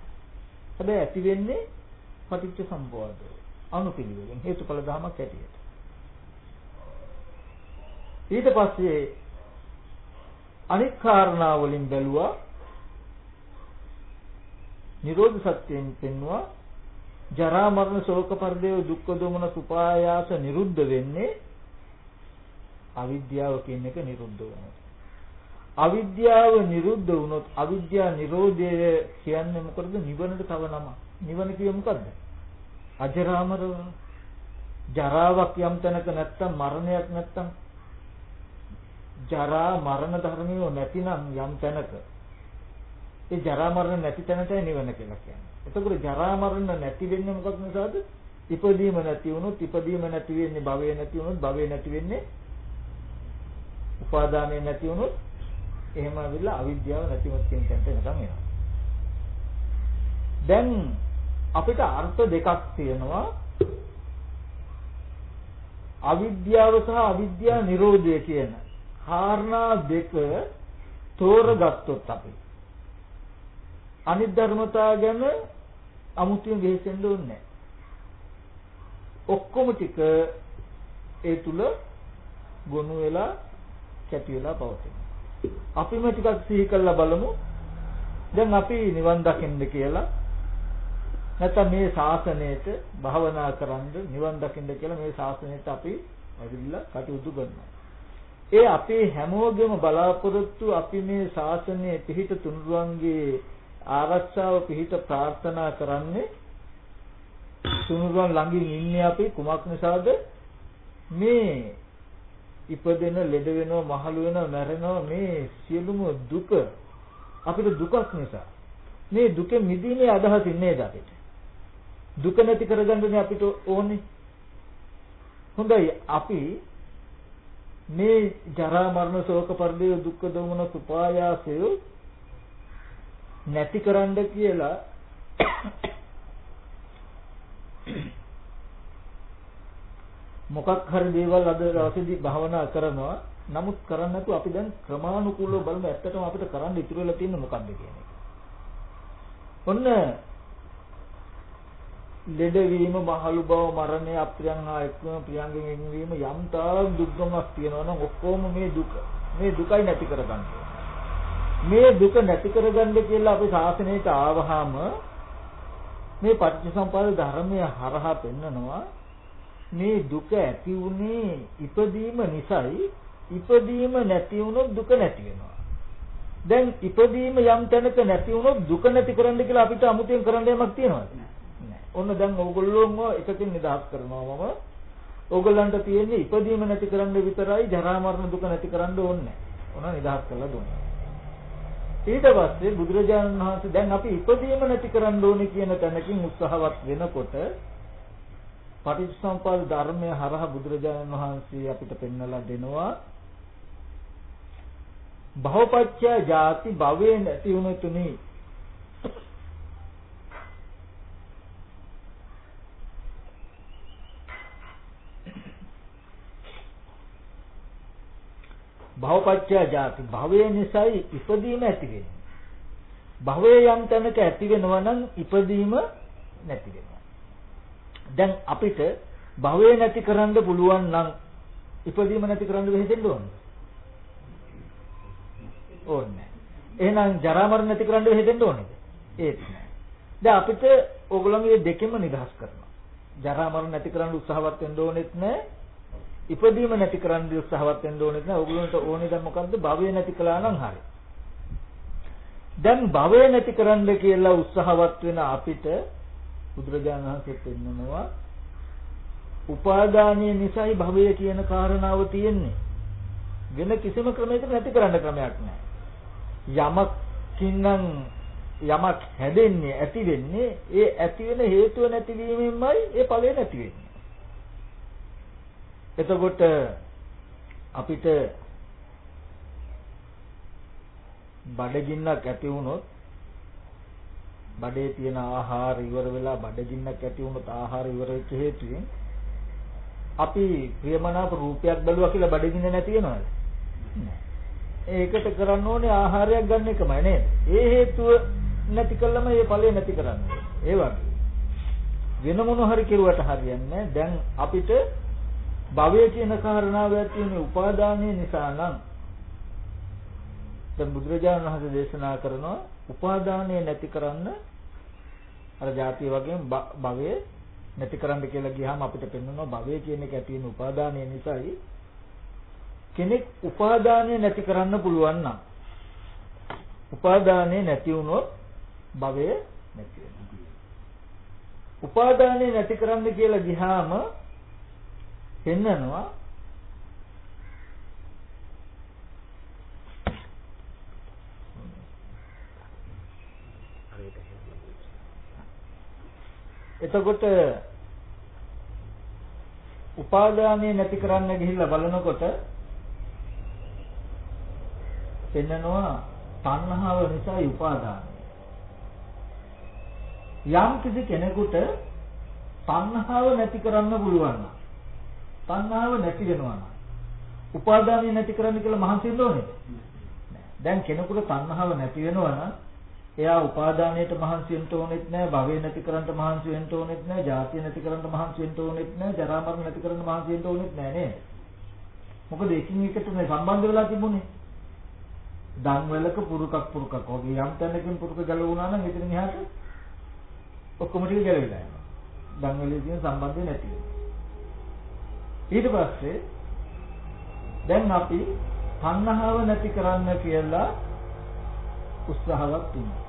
හැබැයි ඇති වෙන්නේ පටිච්ච සම්පදාය අනුපිළිවෙලින් හේතුඵල ධමයක් ඇටියට. ඊට පස්සේ අනිත් කාරණා වලින් බැලුවා නිරෝධ සත්‍යයෙන් පෙන්වුවා ජරා මරණ ශෝක පරිදේව දුක්ඛ දෝමන සුපායාස නිරුද්ධ වෙන්නේ අවිද්‍යාව කියන එක නිරුද්ධ වෙනවා. අවිද්‍යාව නිරුද්ධ වුණොත් අවිද්‍යා නිරෝධය කියන්නේ මොකද නිවනට තව නම. නිවන කියේ මොකද්ද? අජරාමර ජරාවක් යම් තැනක නැත්තම් මරණයක් නැත්තම් ජරා මරණ ධර්මියෝ නැතිනම් යම් තැනක ඒ ජරා මරණ නැති තැනටයි නිවන කියලා කියන්නේ. එතකොට ජරා මරණ නැති වෙන්නේ මොකක් නිසාද? ඉපදීම නැති වුණොත් ඉපදීම නැති වෙන්නේ භවය නැති වුණොත් භවය නැති වෙන්නේ උපාදානය නැති වුණොත් එහෙම අවිල්ල අවිද්‍යාව නැතිවත් කියන තැනට එනකම් එනවා. දැන් අපිට අර්ථ දෙකක් තියෙනවා. අවිද්‍යාව සහ අවිද්‍යා නිරෝධය කියන කාරණා දෙක තෝරගත්තොත් අපි අනිත් ධර්මතා ගැන අමුතුවෙන් වෙහෙසෙන්න ඕනේ ඔක්කොම ටික ඒ තුල ගොනු වෙලා කැටි වෙලා පවතින. අපිම ටිකක් සිහි කරලා බලමු. දැන් අපි නිවන් දකින්න කියලා නැත්නම් මේ ශාසනයට භවනා කරන්ද නිවන් දකින්න කියලා මේ ශාසනයට අපි ඇවිල්ලා කටයුතු කරනවා. ඒ අපේ හැමෝගෙම බලාපොරොත්තු අපි මේ ශාසනයේ පිහිට තුනුරුවන්ගේ ආරක්ෂාව පිහිට ප්‍රාර්ථනා කරන්නේ තුනුරුවන් ළඟින් ඉන්නේ අපි කුමක් නිසාද මේ ඉපදෙන ලෙඩ වෙනවා මහලු වෙනවා මැරෙනවා මේ සියලුම දුක අපිට දුකක් නිසා. මේ දුකෙන් මිදීමේ අදහසින් නේද අපිට. දුක නැති කරගන්නනේ අපිට ඕනේ. හොඳයි අපි මේ ජරා මරණ ශෝක පරිදේ දුක්ඛ දෝමන සුපායාසය නැති කරන්න කියලා මොකක් හරි දේවල් අද දවසේදී භාවනා කරනවා. නමුත් කරන්නේ නැතුව අපි දැන් ක්‍රමානුකූලව බලමු ඇත්තටම අපිට කරන්න ඉතුරු වෙලා තියෙන්නේ මොකක්ද කියන එක. ඔන්න ලෙඩවීම මහලු බව මරණය අප්‍රියං හා එක්වම ප්‍රියංගෙන් එන්වීම යම් තාක් දුක්ගමක් තියෙනවා නම් ඔක්කොම මේ දුක. මේ දුකයි නැති කරගන්න. මේ දුක නැති කරගන්න කියලා අපි ශාසනයට ආවහම මේ පටිච්චසමුප්පාද ධර්මය හරහා පෙන්නනවා. මේ දුක ඇති වුනේ ඉපදීම නිසායි ඉපදීම නැති වුණොත් දුක නැති වෙනවා දැන් ඉපදීම යම් තැනක නැති වුණොත් දුක නැති කරන්න කියලා අපිට අමුතුවෙන් කරන්න යමක් තියෙනවද ඔන්න දැන් ඕගොල්ලෝම එකකින් නිදහස් කරනවා මම. ඕගොල්ලන්ට තියෙන්නේ ඉපදීම නැති කරන්න විතරයි ජරා මරණ දුක නැති කරන්න ඕනේ. ඔන්න නිදහස් කරලා දුන්නා. ඊට පස්සේ බුදුරජාණන් වහන්සේ දැන් අපි ඉපදීම නැති කරන්න ඕනේ කියන තැනකින් උත්සාහවත් වෙනකොට පටිච්චසමුප්පාද ධර්මය හරහා බුදුරජාණන් වහන්සේ අපිට පෙන්වලා දෙනවා භවපච්චය ಜಾති භවේ නැති වුණුතුනි භවපච්චය ජාති භවය නිසායි ඉපදීම ඇති වෙන්නේ. භවය යම් තැනක ඇති වෙනවා නම් ඉපදීම නැති වෙනවා. දැන් අපිට භවය නැති කරන්න පුළුවන් නම් ඉපදීම නැති කරන්න වෙහෙසෙන්න ඕනේ. ඕනේ. එහෙනම් ජරා මරණ නැති කරන්න වෙහෙසෙන්න ඕනේද? ඒත් නෑ. දැන් අපිට ඕගොල්ලන්ගේ දෙකෙම නිදහස් කරනවා. ජරා මරණ නැති කරන්න උත්සාහවත් වෙන්න ඕනෙත් නෑ. ඉපදීම නැති කරන්න උත්සාහවත් වෙන්න ඕනේ නැහැ. ඕගොල්ලන්ට ඕනේ දැන් මොකද්ද? භවය නැති කළා නම් හරි. දැන් භවය නැති කරන්න කියලා උත්සාහවත් වෙන අපිට බුදුරජාණන් වහන්සේ පෙන්නනවා උපාදානීය නිසයි භවය කියන කාරණාව තියෙන්නේ. වෙන කිසිම ක්‍රමයකට නැති කරන්න ක්‍රමයක් නැහැ. යමකින්නම් යමක් හැදෙන්නේ ඇති වෙන්නේ ඒ ඇති වෙන හේතුව නැතිවීමෙන්මයි ඒ ඵලය නැති වෙන්නේ. එතකොට අපිට බඩගින්නක් ඇති වුණොත් බඩේ තියෙන ආහාර ඉවර වෙලා බඩගින්නක් ඇති වුණොත් ආහාර ඉවර වෙච්ච හේතුවෙන් අපි ප්‍රියමනාප රූපයක් බැලුවා කියලා බඩගින්න නැති වෙනවද? ඒකට කරන්න ඕනේ ආහාරයක් ගන්න එකමයි නේද? ඒ හේතුව නැති කළම ඒ ඵලය නැති කරන්නේ. ඒ වගේ. වෙන මොන හරි කෙරුවට හරියන්නේ දැන් අපිට භවය කියන කාරණාව ඇති වෙන්නේ උපාදානය නිසා නම් දැන් බුදුරජාණන් වහන්සේ දේශනා කරනවා උපාදානය නැති කරන්න අර ಜಾතිය වගේම භවය නැති කරන්න කියලා ගියාම අපිට පෙන්වනවා භවය කියන එක ඇති වෙන උපාදානය නිසායි කෙනෙක් උපාදානය නැති කරන්න පුළුවන් නම් උපාදානය නැති වුණොත් භවය නැති වෙනවා. උපාදානය නැති කරන්න කියලා ගියාම පෙන්නනවා එතකොට උපාදානය නැති කරන්න ගිහිල්ලා බලනකොට පෙන්නනවා තණ්හාව නිසා උපාදානය. යම් කිසි කෙනෙකුට තණ්හාව නැති කරන්න පුළුවන් නම් තණ්හාව නැති වෙනවා නම් උපාදානය නැති කරන්න කියලා මහන්සි වෙන්න ඕනේ. දැන් කෙනෙකුට තණ්හාව නැති වෙනවා නම් එයා උපාදානයට මහන්සි වෙන්න ඕනෙත් නැහැ, භවය නැති කරන්න මහන්සි වෙන්න ඕනෙත් නැහැ, ජාතිය නැති කරන්න මහන්සි වෙන්න ඕනෙත් නැහැ, ජරා මරණ නැති කරන්න මහන්සි වෙන්න ඕනෙත් නැහැ නේද? මොකද එකින් එකට මේ සම්බන්ධ වෙලා තිබුණේ. දන්වලක පුරුකක් පුරුකක් වගේ යම් තැනකින් පුරුක ගැලවුණා නම් එතනින් එහාට ඔක්කොම ටික ගැලවිලා යනවා. දන්වලේ තියෙන සම්බන්ධය නැති වෙනවා. ඊට පස්සේ දැන් අපි තණ්හාව නැති කරන්න කියලා උත්සාහවත් වෙනවා.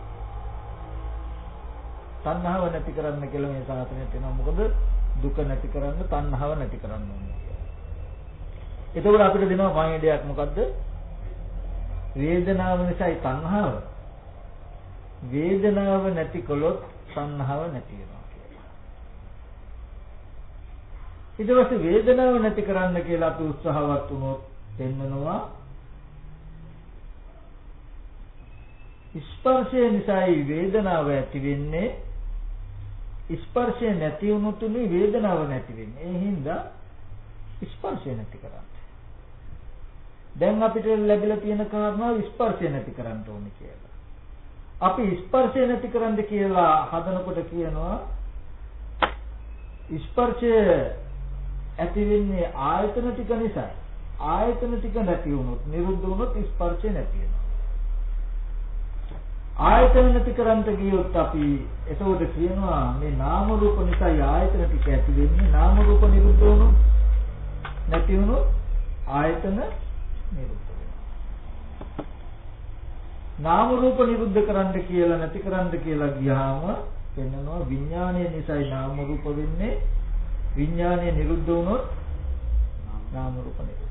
තණ්හාව නැති කරන්න කියලා මේ සාසනයට එනවා. මොකද දුක නැති කරන්න තණ්හාව නැති කරන්න ඕනේ. එතකොට අපිට දෙනවා පණිවිඩයක් මොකද්ද? වේදනාව නිසායි තණ්හාව. වේදනාව නැති කළොත් තණ්හාව නැති වෙනවා කියලා. ඊට පස්සේ වේදනාව නැති කරන්න කියලා අපි උත්සාහවත් වුණොත් පෙන්වනවා ස්පර්ශය නිසායි වේදනාව ඇති වෙන්නේ ස්පර්ශය නැති වුණොතුනේ වේදනාව නැති වෙන්නේ. ඒ හින්දා ස්පර්ශය නැති කරන්න. දැන් අපිට ලැබිලා තියෙන කාරණාව ස්පර්ශය නැති කරන්න ඕනේ කියලා. අපි ස්පර්ශය නැති කරන්න කියලා හදනකොට කියනවා ස්පර්ශය ඇති වෙන්නේ ආයතන ටික නිසා. ආයතන ටික නැති වුණොත් නිරුද්ධ වුණොත් ස්පර්ශය නැති වෙනවා. ආයතන නැති කරන්ට ගියොත් අපි එතකොට කියනවා මේ නාම රූප නිසා ආයතන ටික ඇති වෙන්නේ. නාම රූප නිරුද්ධ වුණොත් නැති වුණොත් ආයතන නිරුද්ධ වෙනවා. නාම රූප නිරුද්ධ කරන්න කියලා නැති කරන්න කියලා ගියාම පෙන්නනවා විඥානය නිසායි නාම රූප වෙන්නේ. විඥානය නිරුද්ධ වුණොත් නාම රූප නිරුද්ධ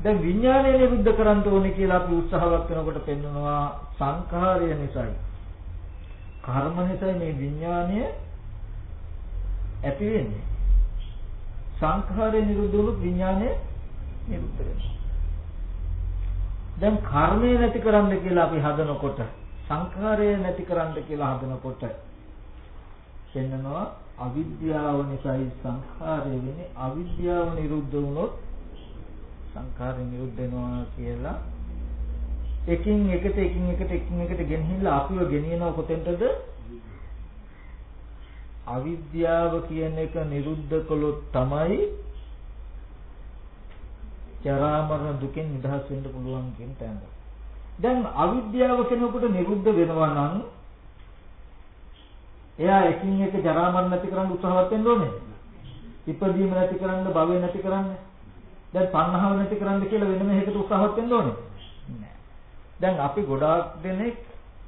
දැන් විඥානය නිරුද්ධ කරන්න ඕනේ කියලා අපි උත්සාහවත් වෙනකොට පෙන්වනවා සංඛාරය නිසායි. කර්ම නිසායි මේ විඥානය ඇති වෙන්නේ. සංඛාරය නිරුද්ධ වුණොත් විඥානය නිරුද්ධ වෙනවා. දැන් කර්මය නැති කරන්න කියලා අපි හදනකොට සංඛාරය නැති කරන්න කියලා හදනකොට පෙන්නනවා අවිද්‍යාව නිසායි සංඛාරය වෙන්නේ අවිද්‍යාව නිරුද්ධ වුණොත් සංඛාරය නිරුද්ධ වෙනවා කියලා එකින් එකට එකින් එකට එකින් එකට ගෙනහිල්ලා අපිව ගෙනියනවා කොතෙන්ටද අවිද්‍යාව කියන එක නිරුද්ධ කළොත් තමයි ජරා මරණ දුකෙන් නිදහස් වෙන්න පුළුවන් කියන තැන. දැන් අවිද්‍යාව කෙනෙකුට නිරුද්ධ වෙනවා නම් එයා එකින් එක ජරා මරණ නැති කරන්න උත්සාහවත් වෙන්න ඕනේ. ඉපදීම නැති කරන්න, භවය නැති කරන්න. දැන් තණ්හාව නැති කරන්න කියලා වෙනම එකකට උත්සාහවත් වෙන්න ඕනේ. නෑ. දැන් අපි ගොඩාක් දෙනෙක්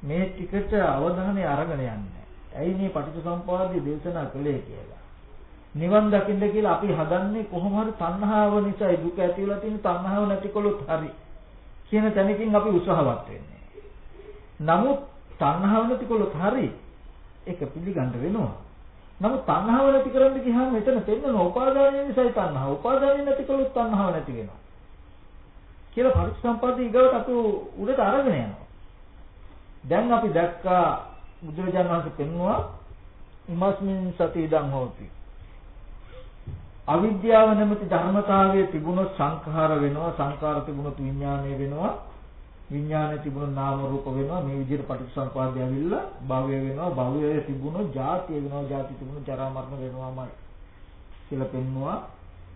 මේ ටිකට අවධානය අරගෙන යන්නේ. ඇයි මේ පටිච්චසමුපාදය දේශනා කළේ කියලා. නිවන් දකින්න කියලා අපි හදන්නේ කොහොම හරි තණ්හාව නිසා දුක ඇති වෙලා තියෙන තණ්හාව නැතිකොලොත් හරි කියන තැනකින් අපි උත්සාහවත් වෙන්නේ. නමුත් තණ්හාව නැතිකොලොත් හරි ඒක පිළිගන්න වෙනවා. නමුත් තණ්හාව නැති කරන්න ගියාම මෙතන පෙන්නන උපාදානය නිසායි තණ්හාව. උපාදානය නැති කළොත් තණ්හාව නැති වෙනවා. කියලා පරිසම්පාදේ ඊගවට අපි උඩට අරගෙන යනවා. දැන් අපි දැක්කා බුදුරජාණන් වහන්සේ පෙන්වුවා ඉමස්මින් සති ඉදං හෝති. අවිද්‍යාව නැමැති ධර්මතාවයේ තිබුණොත් සංඛාර වෙනවා සංඛාර තිබුණොත් විඥානය වෙනවා විඥානය තිබුණොත් නාම රූප වෙනවා මේ විදිහට පටිච්චසමුපාදය ඇවිල්ලා භවය වෙනවා භවය තිබුණොත් ජාතිය වෙනවා ජාති තිබුණොත් ජරා මරණ වෙනවාමයි කියලා පෙන්නවා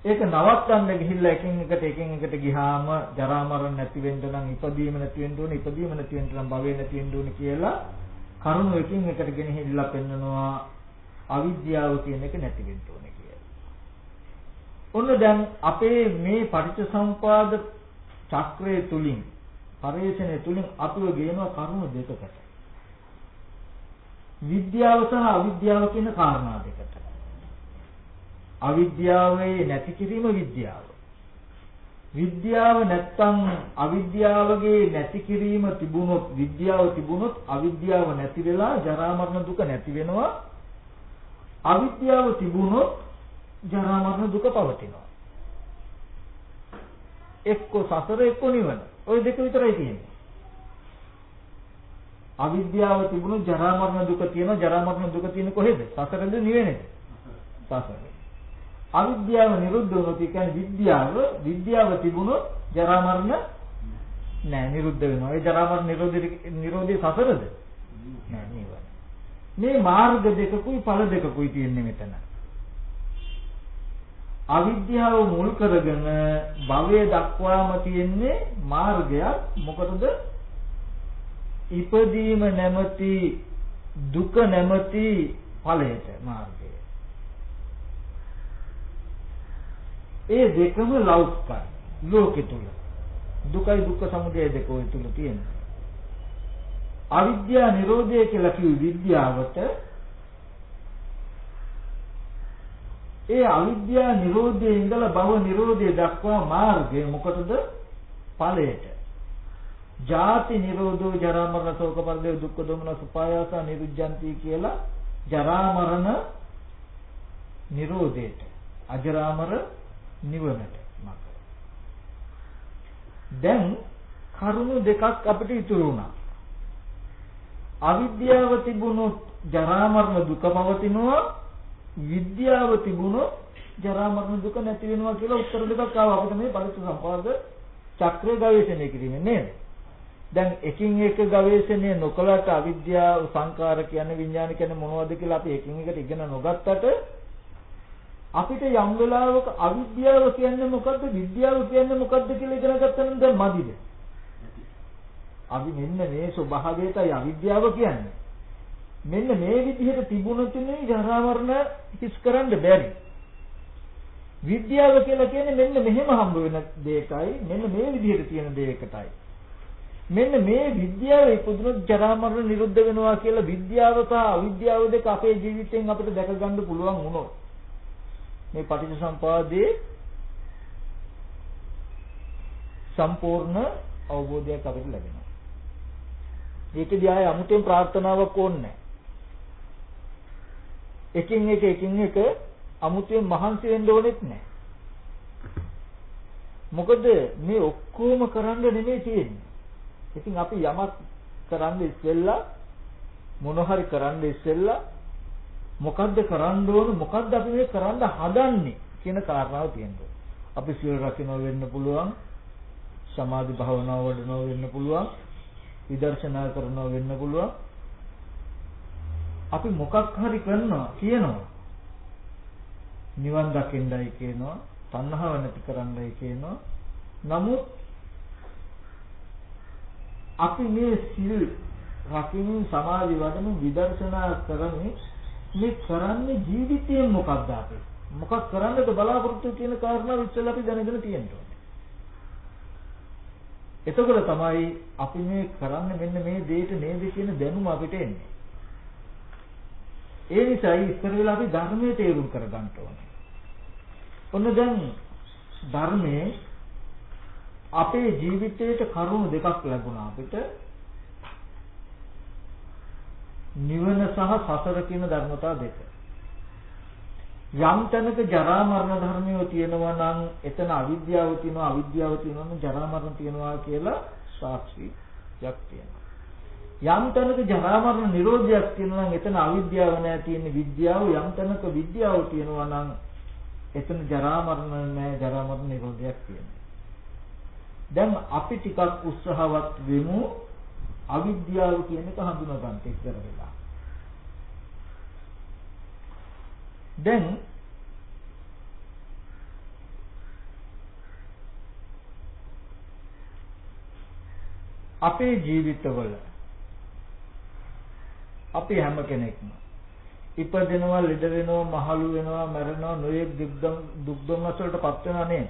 ඒක නවත්තන්න ගිහිල්ලා එකින් එකට එකින් එකට ගියාම ජරා මරණ නැති වෙන්න නම් ඉපදීම නැති වෙන්න ඕනේ ඉපදීම නැති වෙන්න නම් භවය නැති වෙන්න ඕනේ කියලා කරුණු එකින් එකට ගෙනහිල්ලා පෙන්නනවා අවිද්‍යාව කියන එක නැති වෙන්න ඕනේ කියලා. ඔන්න දැන් අපේ මේ පටිච්චසමුපාද චක්‍රය තුලින් පරිශ්‍රණය තුලින් අපිව ගේනවා කරුණු දෙකකට. විද්‍යාව සහ අවිද්‍යාව කියන කාරණා දෙකට. අවිද්‍යාවේ නැති කිරීම විද්‍යාව. විද්‍යාව නැත්තම් අවිද්‍යාවගේ නැති කිරීම තිබුණොත් විද්‍යාව තිබුණොත් අවිද්‍යාව නැති වෙලා ජරා මරණ දුක නැති වෙනවා. අවිද්‍යාව තිබුණොත් ජරා මරණ දුක පවතිනවා. එක්ක සසර එක්ක නිවන. ওই දෙක විතරයි තියෙන්නේ. අවිද්‍යාව තිබුණු ජරා මරණ දුක තියෙනවා ජරා මරණ දුක තියෙන කොහෙද? සසරද නිවෙනද? සසර. අවිද්‍යාව නිරුද්ධ වුණොත් ඒ කියන්නේ විද්‍යාව විද්‍යාව තිබුණු ජරා මරණ නෑ නිරුද්ධ වෙනවා. ඒ ජරා මරණ නිරෝධී නිරෝධී සසරද? නෑ මේ මාර්ග දෙකකුයි ඵල දෙකකුයි තියෙන්නේ මෙතන. අවිද්‍යාව මුල් කරගෙන භවය දක්වාම තියෙන්නේ මාර්ගයක් මොකටද? ඉපදීම නැමැති දුක නැමැති ඵලයට මාර්ගය. ඒ දෙකම ලෞකිකයි ලෝකෙ තුල. දුකයි දුක්ඛ සමුදය දෙක ඔය තුල තියෙනවා. අවිද්‍යා නිරෝධය කියලා කිව්ව විද්‍යාවට ඒ අවිද්‍යා නිරෝධයේ ඉඳලා භව නිරෝධය දක්වා මාර්ගය මොකටද? ඵලයට. ජාති නිරෝධෝ ජරා මරණ ශෝක පරිදේ දුක්ඛ දොමන සුපායාස නිරුද්ධಂತಿ කියලා ජරා මරණ නිරෝධයට අජරාමර නිවනට මඟ. දැන් කරුණු දෙකක් අපිට ඉතුරු වුණා. අවිද්‍යාව තිබුණොත් ජරා මරණ දුක පවතිනවා විද්‍යාව තිබුණොත් ජරා මරණ දුක නැති වෙනවා කියලා උත්තර දෙකක් ආවා අපිට මේ පරිසම්පාද චක්‍රය ගවේෂණය කිරීමෙන් නේද? දැන් එකින් එක ගවේෂණය නොකලට අවිද්‍යාව සංකාර කියන්නේ විඥාන කියන්නේ මොනවද කියලා අපි එකින් එකට ඉගෙන නොගත්තට අපිට යම් වෙලාවක අවිද්‍යාව කියන්නේ මොකද්ද විද්‍යාව කියන්නේ මොකද්ද කියලා ඉගෙන ගත්තනම් දැන් මදිද? අපි මෙන්න මේ ස්වභාවයටයි අවිද්‍යාව කියන්නේ. මෙන්න මේ විදිහට තිබුණොත් නේ ජරා මරණ හිස් කරන්න බැරි. විද්‍යාව කියලා කියන්නේ මෙන්න මෙහෙම හම්බ වෙන දෙයකයි මෙන්න මේ විදිහට තියෙන දෙයකටයි. මෙන්න මේ විද්‍යාව ඉපදුනොත් ජරා මරණ නිරුද්ධ වෙනවා කියලා විද්‍යාව සහ අවිද්‍යාව දෙක අපේ ජීවිතෙන් අපිට දැක ගන්න පුළුවන් වුණොත් මේ පටිච්චසම්පාදයේ සම්පූර්ණ අවබෝධයක් අපිට ලැබෙනවා. ඒකදී ආය අමුතෙන් ප්‍රාර්ථනාවක් ඕනේ එකින් එක එකින් එක අමුතෙන් මහන්සි වෙන්න ඕනෙත් නැහැ. මොකද මේ ඔක්කොම කරන්න නෙමෙයි තියෙන්නේ. ඉතින් අපි යමක් කරන්න ඉස්සෙල්ලා මොන හරි කරන්න ඉස්සෙල්ලා මොකද්ද කරන්න ඕන මොකද්ද අපි මේ කරන්න හදන්නේ කියන කාරණාව තියෙනවා. අපි සිල් රකින්න වෙන්න පුළුවන් සමාධි භාවනාව වඩනවා වෙන්න පුළුවන් විදර්ශනා කරනවා වෙන්න පුළුවන් අපි මොකක් හරි කරනවා කියනවා නිවන් දකින්නයි කියනවා තණ්හාව නැති කරන්නයි කියනවා නමුත් අපි මේ සිල් රකින්න සමාධි වඩන විදර්ශනා කරන්නේ මේ කරන්නේ ජීවිතයෙන් මොකක්ද අපි? මොකක් කරන්නද බලාපොරොත්තු කියන කාරණාව ඉස්සෙල්ලා අපි දැනගෙන තියෙන්න ඕනේ. එතකොට තමයි අපි මේ කරන්නේ මෙන්න මේ දෙයට නේද කියන දැනුම අපිට එන්නේ. ඒ නිසායි ඉස්සර වෙලා අපි ධර්මයේ තේරුම් කරගන්න ඕනේ. ඔන්න දැන් ධර්මයේ අපේ ජීවිතයට කරුණු දෙකක් ලැබුණා අපිට නිවන සහ සසර කියන ධර්මතා දෙක. යම් තැනක ජරා මරණ ධර්මියෝ තියෙනවා නම් එතන අවිද්‍යාව තියෙනවා අවිද්‍යාව තියෙනවා නම් ජරා මරණ තියෙනවා කියලා සාක්ෂියක් තියෙනවා. යම් තැනක ජරා මරණ නිරෝධයක් තියෙනවා නම් එතන අවිද්‍යාව නැහැ තියෙන්නේ විද්‍යාව. යම් තැනක විද්‍යාව තියෙනවා නම් එතන ජරා මරණ නැහැ ජරා මරණ නිරෝධයක් තියෙනවා. දැන් අපි ටිකක් උත්සාහවත් වෙමු අවිද්‍යාව කියන එක හඳුනා ගන්න ඉස්සර වෙලා. දැන් අපේ ජීවිතවල අපි හැම කෙනෙක්ම ඉපදෙනවා ලෙඩ වෙනවා මහලු වෙනවා මැරෙනවා නොයෙක් දුක් දුම්නස් වලටපත් වෙනවා නේද?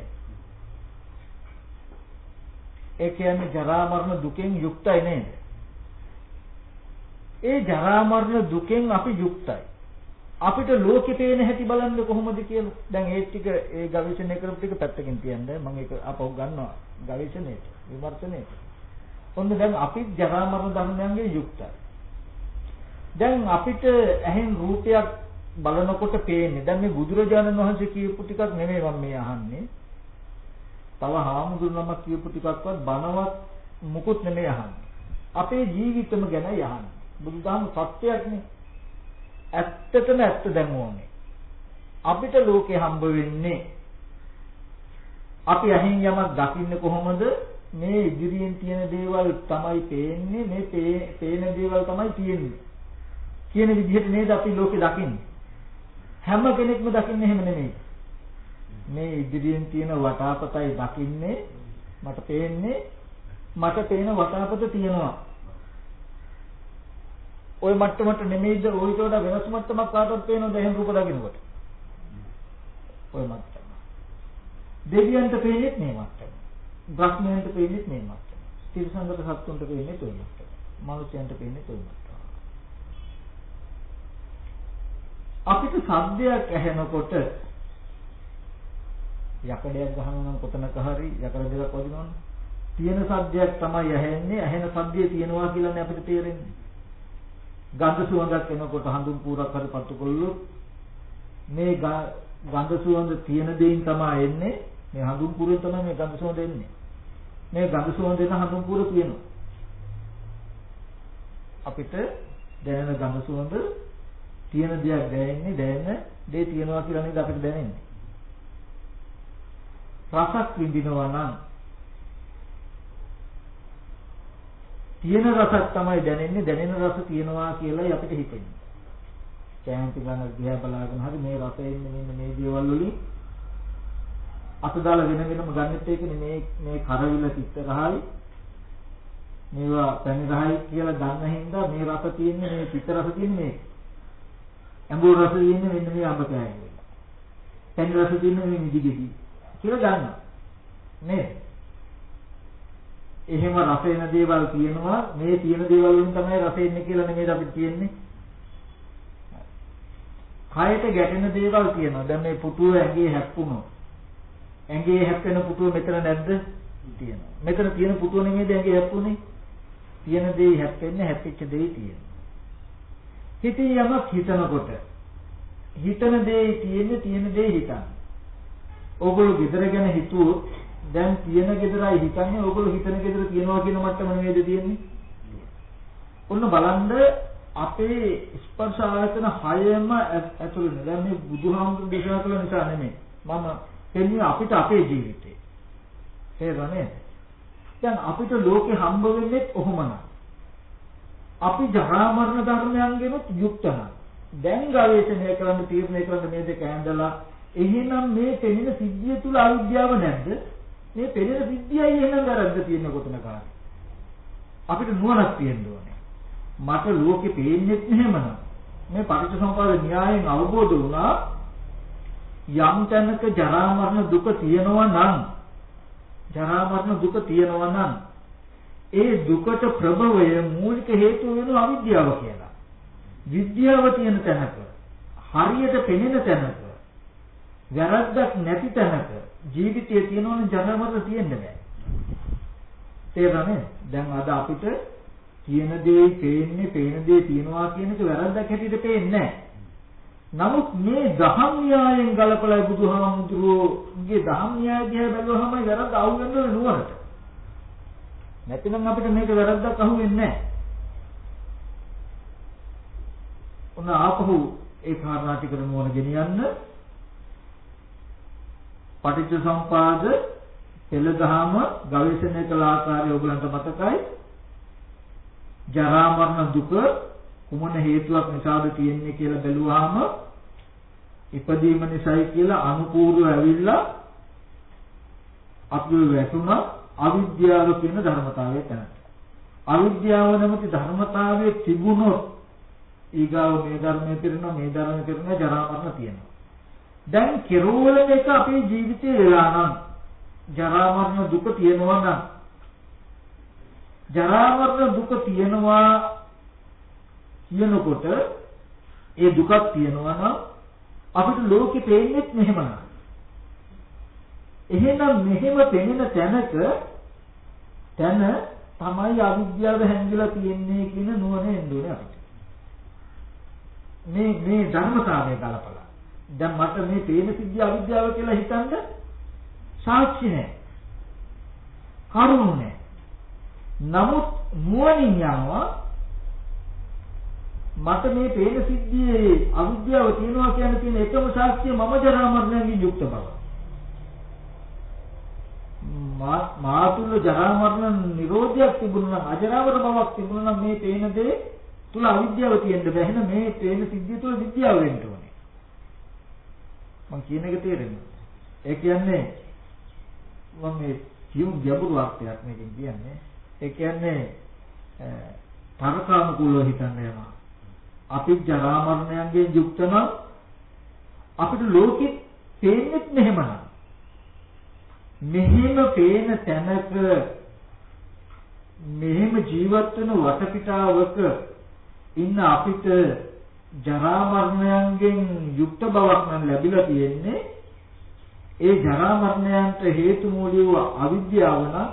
ඒ කියන්නේ ජරා මරණ දුකෙන් යුක්තයි නේද? ඒ ජරා මරණ දුකෙන් අපි යුක්තයි. අපිට ලෝකෙ පේන හැටි බලන්න කොහොමද කියලා. දැන් ඒ ටික ඒ ගවේෂණය කරපු ටික පැත්තකින් තියන්න මම ඒක අපව ගන්නවා ගවේෂණයට විමර්ශනයට. ඔන්න දැන් අපි ජරා මරණ ධර්මයන්ගේ යුක්තයි. දැන් අපිට ඇහෙන් රූපයක් බලනකොට පේන්නේ. දැන් මේ බුදුරජාණන් වහන්සේ කියපු ටිකක් නෙමෙයි මම මේ අහන්නේ. තව හාමුදුරුවෝ කියපු ටිකක්වත් බනවත් මුකුත් නෙමෙයි අහන්නේ. අපේ ජීවිතම ගැනයි අහන්නේ. බුදුදහම සත්‍යයක්නේ. ඇත්තටම ඇත්ත දැන් ඕනේ. අපිට ලෝකේ හම්බ වෙන්නේ අපි අහින් යමක් දකින්නේ කොහොමද? මේ ඉදිරියෙන් තියෙන දේවල් තමයි පේන්නේ මේ පේන දේවල් තමයි තියෙන්නේ කියන විදිහට නේද අපි ලෝකේ දකින්නේ. හැම කෙනෙක්ම දකින්නේ එහෙම නෙමෙයි. මේ ඉදිරියෙන් තියෙන වටාපතයි දකින්නේ මට පේන්නේ මට පේන වටාපත තියෙනවා. ওই මට්ටමට නෙමෙයිද ඌට වඩා වෙනස් මට්ටමක් කාටවත් පේනවද එහෙම රූප දකින්නකොට? ওই මට්ටම. දෙවියන්ට පේන්නේ මේ මට්ටම. බ්‍රහ්මයන්ට පේන්නේ මේ මට්ටම. තිරිසංගත සත්තුන්ට පේන්නේ මේ මට්ටම. මනුෂ්‍යයන්ට පේන්නේ මේ මට්ටම. අපිට සද්දයක් ඇහෙනකොට යකඩයක් ගහනවා නම් කොතනක හරි යකඩ දෙකක් වදිනවනේ තියෙන සද්දයක් තමයි ඇහෙන්නේ. ඇහෙන සද්දේ තියෙනවා කියලානේ අපිට තේරෙන්නේ. ගඳ සුවඳක් එනකොට හඳුන් පූරක් හරි පත්තු කොල්ලොත් මේ ගඳ සුවඳ තියෙන දෙයින් තමයි එන්නේ. මේ හඳුන් පූරෙන් තමයි මේ ගඳ සුවඳ එන්නේ. මේ ගඳ සුවඳ එන හඳුන් පූර තියෙනවා. අපිට දැනෙන ගඳ සුවඳ තියෙන දෙයක් දැනෙන්නේ දැනෙන දේ තියෙනවා කියලා නේද අපිට දැනෙන්නේ රසක් විඳිනවා නම් තියෙන රසක් තමයි දැනෙන්නේ දැනෙන රස තියෙනවා කියලායි අපිට හිතෙන්නේ. කැමති ගන්න දිහා බලාගෙන හරි මේ රසය ඉන්නේ මෙන්න මේ දේවල් වලින් අත දාලා වෙන වෙනම ගන්නෙත් ඒකනේ මේ මේ කරවිල තිත්ත රහයි මේවා පැණි රහයි කියලා ගන්න හින්දා මේ රස තියෙන්නේ මේ පිට රස තියෙන්නේ මේ ඇඹුල් රස තියෙන්නේ මෙන්න මේ අඹ කෑල්ල. පැණි රස තියෙන්නේ මේ මිදිගෙඩි කියලා ගන්නවා. නේද? එහෙම රස එන දේවල් තියෙනවා මේ තියෙන දේවල් වලින් තමයි රස එන්නේ කියලා නෙමෙයි අපිට තියෙන්නේ. කයට ගැටෙන දේවල් තියෙනවා. දැන් මේ පුටුව ඇඟේ හැප්පුණොත් ඇඟේ හැප්පෙන පුටුව මෙතන නැද්ද? තියෙනවා. මෙතන තියෙන පුටුව නෙමෙයිද ඇඟේ හැප්පුණේ? තියෙන දේ හැප්පෙන්නේ හැප්පිච්ච දේ තියෙනවා. හිතේ යමක් හිතනකොට හිතන දේ තියෙන්නේ තියෙන දේ හිතන්න. ඕගොල්ලෝ විතර ගැන හිතුවොත් දැන් තියෙන gedarai හිතන්නේ ඕගොල්ලෝ හිතන gedara තියනවා කියන මට්ටම නෙමෙයිද තියෙන්නේ? ඔන්න බලන්න අපේ ස්පර්ශ ආයතන හයම ඇතුළේ දැන් මේ බුදුහාමුදුරු දේශනා කළ නිසා නෙමෙයි. මම කියන්නේ අපිට අපේ ජීවිතේ. තේරුණානේ? දැන් අපිට ලෝකේ හම්බ වෙන්නේ කොහොමද? අපි ජරා මරණ ධර්මයන්ගෙනුත් යුක්ත නම් දැන් ගවේෂණය කරන්න තීරණය කරන්න මේ දෙක ඇඳලා එහෙනම් මේ පෙනෙන සිද්ධිය තුල අවිද්‍යාව නැද්ද? මේ පෙරේත සිද්ධියයි එහෙනම් වැරද්ද තියෙන කොතනක අපිට නුවණක් තියෙන්න ඕනේ. මට ලෝකෙ පේන්නේත් එහෙමනම් මේ පටිච්චසමුප්පාද න්‍යායෙන් අවබෝධ වුණා යම් තැනක ජරා මරණ දුක තියෙනවා නම් ජරා මරණ දුක තියෙනවා නම් ඒ දුකට ප්‍රභවය මූලික හේතුව වෙනවා අවිද්‍යාව කියලා. විද්‍යාව තියෙන තැනක හරියට පෙනෙන තැනක වැරද්දක් නැති තැනක ජීවිතයේ තියෙනවනේ ජනමත තියෙන්න බෑ. තේරෙනවද? දැන් අද අපිට තියෙන දේ පේන්නේ, පේන දේ තියෙනවා කියන එක වැරද්දක් හැටියට පේන්නේ නමුත් මේ දහම් න්‍යායෙන් ගලපලා බුදුහාමුදුරුවෝගේ දහම් න්‍යාය දිහා බැලුවහම වැරද්ද අහු වෙන්නේ නුවරට. නැතිනම් අපිට මේක වැරද්දක් අහු වෙන්නේ නැහැ. ඔන්න ආපහු ඒ කාරණා ටිකට නුවණ ගෙනියන්න පටිච්ච සම්පාද පෙළදහම ගවේෂණය කළ ආකාරය ඔයගලන්ට මතකයි. ජරා මරණ දුක කුමන හේතුවක් නිසාද තියෙන්නේ කියලා බැලුවාම ඉපදීම නිසායි කියලා අනුපූර්ව ඇවිල්ලා අපි වැටුණ අවිද්‍යාව කියන ධර්මතාවය තැනට. අවිද්‍යාව නැමැති ධර්මතාවයේ තිබුණොත් ඊගාව මේ ධර්මයේ පිරෙනවා මේ ධර්මයේ පිරෙනවා ජරා මරණ තියෙනවා. දැන් කෙරෝල එක අපේ ජීවිතේ වෙලා නම් ජරා මරණ දුක තියෙනවා නම් ජරා මරණ දුක තියෙනවා කියනකොට ඒ දුකක් තියෙනවා නම් අපිට ලෝකෙ පේන්නේ මෙහෙමයි. එහෙනම් මෙහෙම පෙනෙන තැනක තැන තමයි අවිද්‍යාව හැංගිලා තියෙන්නේ කියන නුවණ එන්නේ අපිට. මේ මේ ධර්මතාවය ගලපලා. දැන් මට මේ පේන සිද්ධිය අවිද්‍යාව කියලා හිතන්න සාක්ෂි නැහැ. කරුණු නැහැ. නමුත් නුවණින් යනවා මට මේ පේන සිද්ධියේ අවිද්‍යාව තියෙනවා කියන තියෙන එකම සාක්ෂිය මම ජරා මරණයෙන් යුක්ත බව. මා තුල ජරා මරණ නිරෝධයක් තිබුණා නම් අජරාවර බවක් තිබුණා නම් මේ පේන දේ තුල අවිද්‍යාව තියෙන්න බෑ. එහෙනම් මේ පේන සිද්ධිය තුල විද්‍යාව වෙන්න ඕනේ. මම කියන එක තේරෙනවද? ඒ කියන්නේ මම මේ කියමු ගැඹුරු අර්ථයක් මේකෙන් කියන්නේ. ඒ කියන්නේ තර්කානුකූලව හිතන්න යනවා. අපි ජරා මරණයන්ගෙන් යුක්ත නම් අපිට ලෝකෙ පේන්නේ මෙහෙමනම්. මෙහෙම පේන තැනක මෙහෙම ජීවත් වෙන වටපිටාවක ඉන්න අපිට ජරා මරණයන්ගෙන් යුක්ත බවක් නම් ලැබිලා තියෙන්නේ ඒ ජරා මරණයන්ට හේතු මූලික වූ අවිද්‍යාව නම්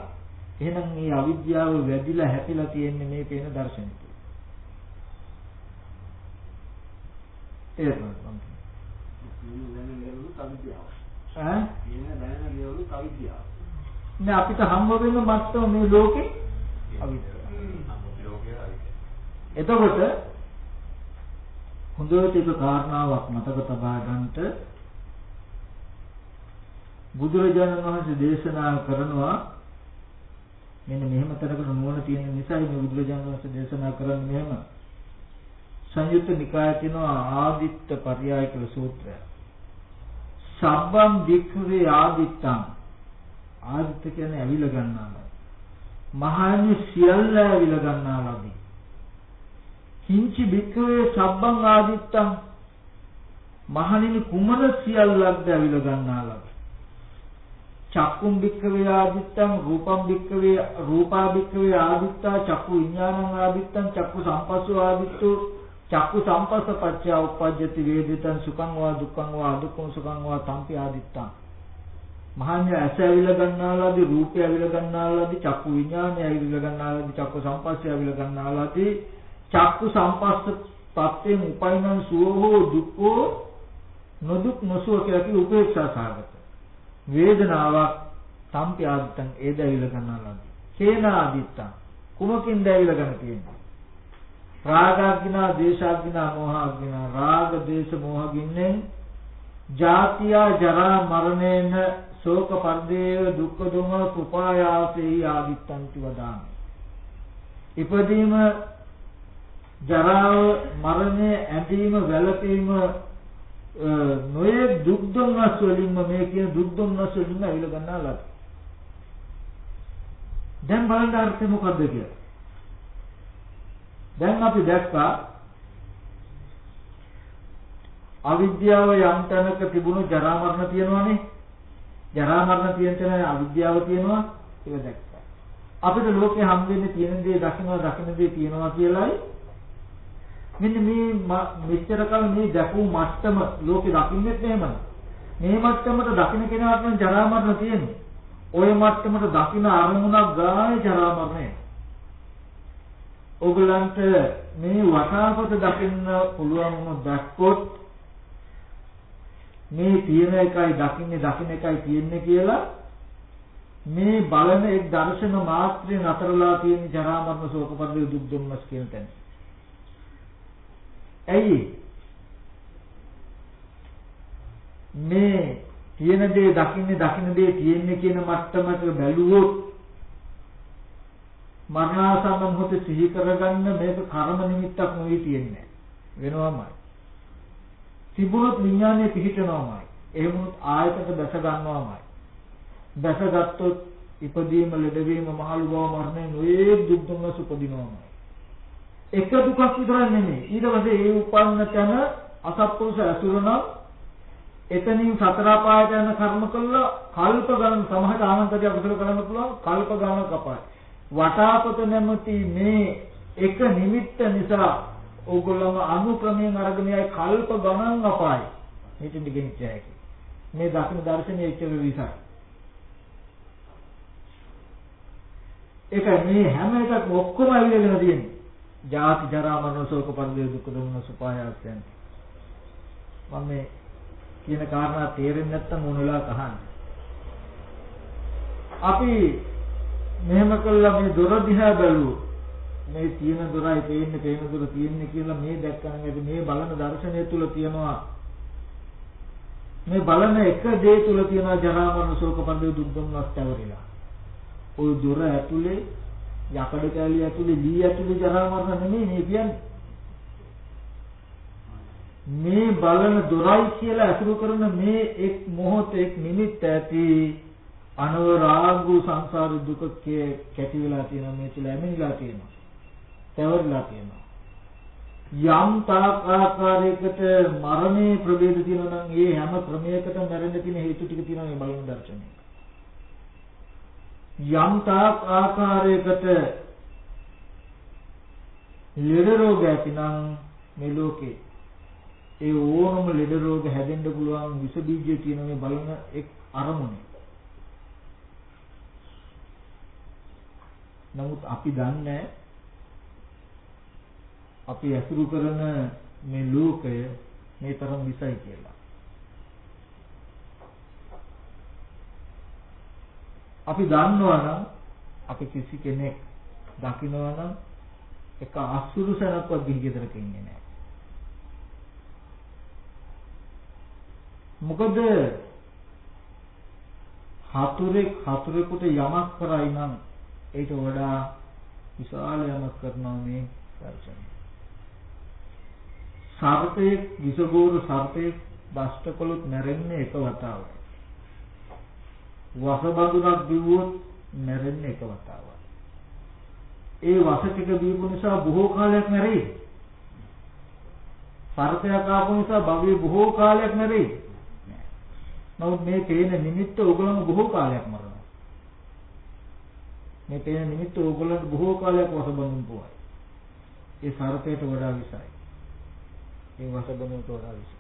එහෙනම් මේ අවිද්‍යාව වැඩිලා හැපිලා තියෙන්නේ මේ පේන දර්ශනෙ තුල. ඒක තමයි. ඈ? නෑ අපිට හම්බ වෙන මත්තම මේ ලෝකේ අවිද්‍යාව. එතකොට හොඳට එක කාරණාවක් මතක තබා ගන්නට බුදුරජාණන් වහන්සේ දේශනා කරනවා මෙන්න මෙහෙම තරකට නුවණ තියෙන නිසායි මේ බුදුරජාණන් වහන්සේ දේශනා කරන්නේ මෙහෙම සංයුත්ත නිකායේ තියෙන ආදිත්ත පරයය කියලා සූත්‍රය. සබ්බම් වික්ඛවේ ආදිත්තං ආදිත්ත කියන්නේ ඇවිල ගන්නවා. මහානි සියල්ල ඇවිල ගන්නාලාදී. කිංචි වික්ඛවේ සබ්බං ආදිත්තං මහණෙනි කුමන සියල්ලක්ද ඇවිල ගන්නාලාද? චක්කුම් භික්ඛවේ ආදිත්තං රූපම් භික්ඛවේ රූපා භික්ඛවේ ආදිත්තා චක්කු විඥානං ආදිත්තං චක්කු සම්පස්සෝ ආදිත්තෝ චක්කු සම්පස්ස පච්චය උපජ්ජති වේදිතං සුඛං වා දුක්ඛං වා අදුක්ඛං සුඛං වා තම්පි ආදිත්තං මහන්නේ ඇස ඇවිල ගන්නාලාදී රූපය ඇවිල ගන්නාලාදී චක්කු විඥානය ඇවිල ගන්නාලාදී චක්කු සම්පස්සය ඇවිල ගන්නාලාදී චක්කු සම්පස්ස පත්තෙන් උපයිනං සුවෝ දුක්ඛෝ නොදුක් නොසුව කියලා කි උපේක්ෂා සාගත. වේදනාවක් තම්පි ආදිත්තං ඒද ඇවිල ගන්නාලාදී. කේන ආදිත්තං කුමකින්ද ඇවිල ගන්න තියෙන්නේ? රාගාග්ගිනා දේශාග්ගිනා මෝහාග්ගිනා. රාග දේශ මෝහගින්නෙන් ජාතියා ජරා මරණේන ශෝක පරිදේව දුක්ඛ දුම උපායාසෙහි ආදිත්තන්ති වදාමි. ඉපදීම ජරාව මරණය ඇඳීම වැළපීම නොයේ දුක් දුම්නස් වලින්ම මේ කියන දුක් දුම්නස් වලින්ම අවිල ගන්නා ලද. දැන් බලන්න අර්ථය මොකද්ද කියලා. දැන් අපි දැක්කා අවිද්‍යාව යම් තැනක තිබුණු ජරා මරණ තියෙනවානේ. ජරා මරණ තියෙන තැන අවිද්‍යාව තියෙනවා ඒක දැක්කා. අපිට ලෝකේ හම් වෙන්නේ තියෙන දේ දකින්නවා දකින්න දේ තියෙනවා කියලායි මෙන්න මේ මෙච්චර කල මේ දැකූ මට්ටම ලෝකේ දකින්නෙත් එහෙමයි. මේ මට්ටමට දකින්න කෙනාට නම් ජරා මරණ තියෙන්නේ. ওই මට්ටමට දකින්න අරමුණක් ගානේ ජරා මරණය. ඕගලන්ට මේ වටාපත දකින්න පුළුවන් වුණ දැක්කොත් මේ තියෙන එකයි දකින්නේ දකින්න එකයි තියෙන්නේ කියලා මේ බලන එක් දර්ශන මාත්‍රේ නතරලා තියෙන ජරා මරණ ශෝක පරිදේ දුක් දුම්නස් කියන තැන. ඇයි? මේ තියෙන දේ දකින්නේ දකින්න දේ තියෙන්නේ කියන මට්ටමට බැලුවොත් මරණාසන්න මොහොතේ සිහි කරගන්න මේක කර්ම නිමිත්තක් නෙවෙයි තියෙන්නේ. වෙනවමයි. තිබුණොත් විඥානය පිහිටනවමයි. එහෙම වුණොත් ආයතනට දැස ගන්නවමයි. දැසගත්තොත් ඉපදීම ලෙඩවීම මහලු බව මරණය නොයේ දුක් දුන්නස උපදිනවම එක දුකක් විතරක් නෙමෙයි. ඊට පස්සේ ඒ උපන්න තැන අසත්පුරුෂ අසුරණ එතනින් සතර පායට යන කර්ම කළා. කල්ප ගණන් සමහර ආනන්තරිය අකුසල කරන්න පුළුවන්. කල්ප ගණන් කපයි. වටාපත නැමැති මේ එක නිමිත්ත නිසා ඕගොල්ලෝම අනුක්‍රමයෙන් අරගෙන යයි කල්ප ගණන් අපායි මෙතෙන් ගෙනිච්ච හැකි මේ දකින දර්ශනයේ එච්චර විසයි ඒක මේ හැම එකක් ඔක්කොම ඇවිල්ලා තියෙන්නේ. ජාති ජරා මරණ ශෝක පරිදේ දුක් දුම්න සුපායාසයන්. මම මේ කියන කාරණා තේරෙන්නේ නැත්නම් මොන වෙලාවක අහන්න. අපි මෙහෙම කළා මේ දොර දිහා බැලුවොත් මේ තියෙන දොරයි පේන්නේ පේන දොර තියෙන්නේ කියලා මේ දැක්කම ඇති මේ බලන දර්ශනය තුල තියෙනවා මේ බලන එක දේ තුල තියෙනවා ජරා මරණ ශෝක පරිදේ දුක් දුම්නස් ඇවරිලා. ওই දොර ඇතුලේ යකඩ කැලිය ඇතුලේ දී ඇතුලේ ජරා මරණ නෙමෙයි මේ කියන්නේ. මේ බලන දොරයි කියලා අසුරු කරන මේ එක් මොහොතෙක් නිමිත්ත ඇති අනවරාගු සංසාර දුක කැටි වෙලා තියෙනවා මේ තුල ඇමිනිලා තියෙනවා. තවරලා තියෙනවා. යම් තාක් ආකාරයකට මරණේ ප්‍රභේද තියෙනවා නම් ඒ හැම ක්‍රමයකටම මැරෙන්න තියෙන හේතු ටික තියෙනවා මේ බලන දර්ශනය. යම් තාක් ආකාරයකට ලෙඩ රෝග ඇතිනම් මේ ලෝකේ ඒ ඕනම ලෙඩ රෝග හැදෙන්න පුළුවන් විස බීජය කියන මේ බලන එක් අරමුණේ. නමුත් අපි දන්නේ අපි ඇසුරු කරන මේ ලෝකය මේ තරම් විසයි කියලා. අපි දන්නවා නම් අපි කිසි කෙනෙක් දකිනවා නම් එක අසුරු සනක්වත් ගිහි ගෙදරක ඉන්නේ නැහැ. මොකද හතුරෙක් හතුරෙකුට යමක් කරයි නම් ඊට වඩා විශාල යමක් කරනවා මේ දර්ශනය. සර්පයේ විසගෝරු සර්පයේ දෂ්ටකොලොත් නැරෙන්නේ එක වතාවයි. වසබඳුනක් බිව්වොත් මැරෙන්නේ එක වතාවක්. ඒ වස ටික දීපු නිසා බොහෝ කාලයක් මැරෙයි. සර්පයක් ආපු නිසා භවයේ බොහෝ කාලයක් මැරෙයි. නමුත් මේ පේන නිමිත්ත ඕගොල්ලෝ බොහෝ කාලයක් මරනවා. මේ පේන නිමිත්ත ඕගොල්ලන්ට බොහෝ කාලයක් වසබඳුන් පොවයි. ඒ සර්පයට වඩා විසයි. ඒ වසබඳුන්ට වඩා විසයි.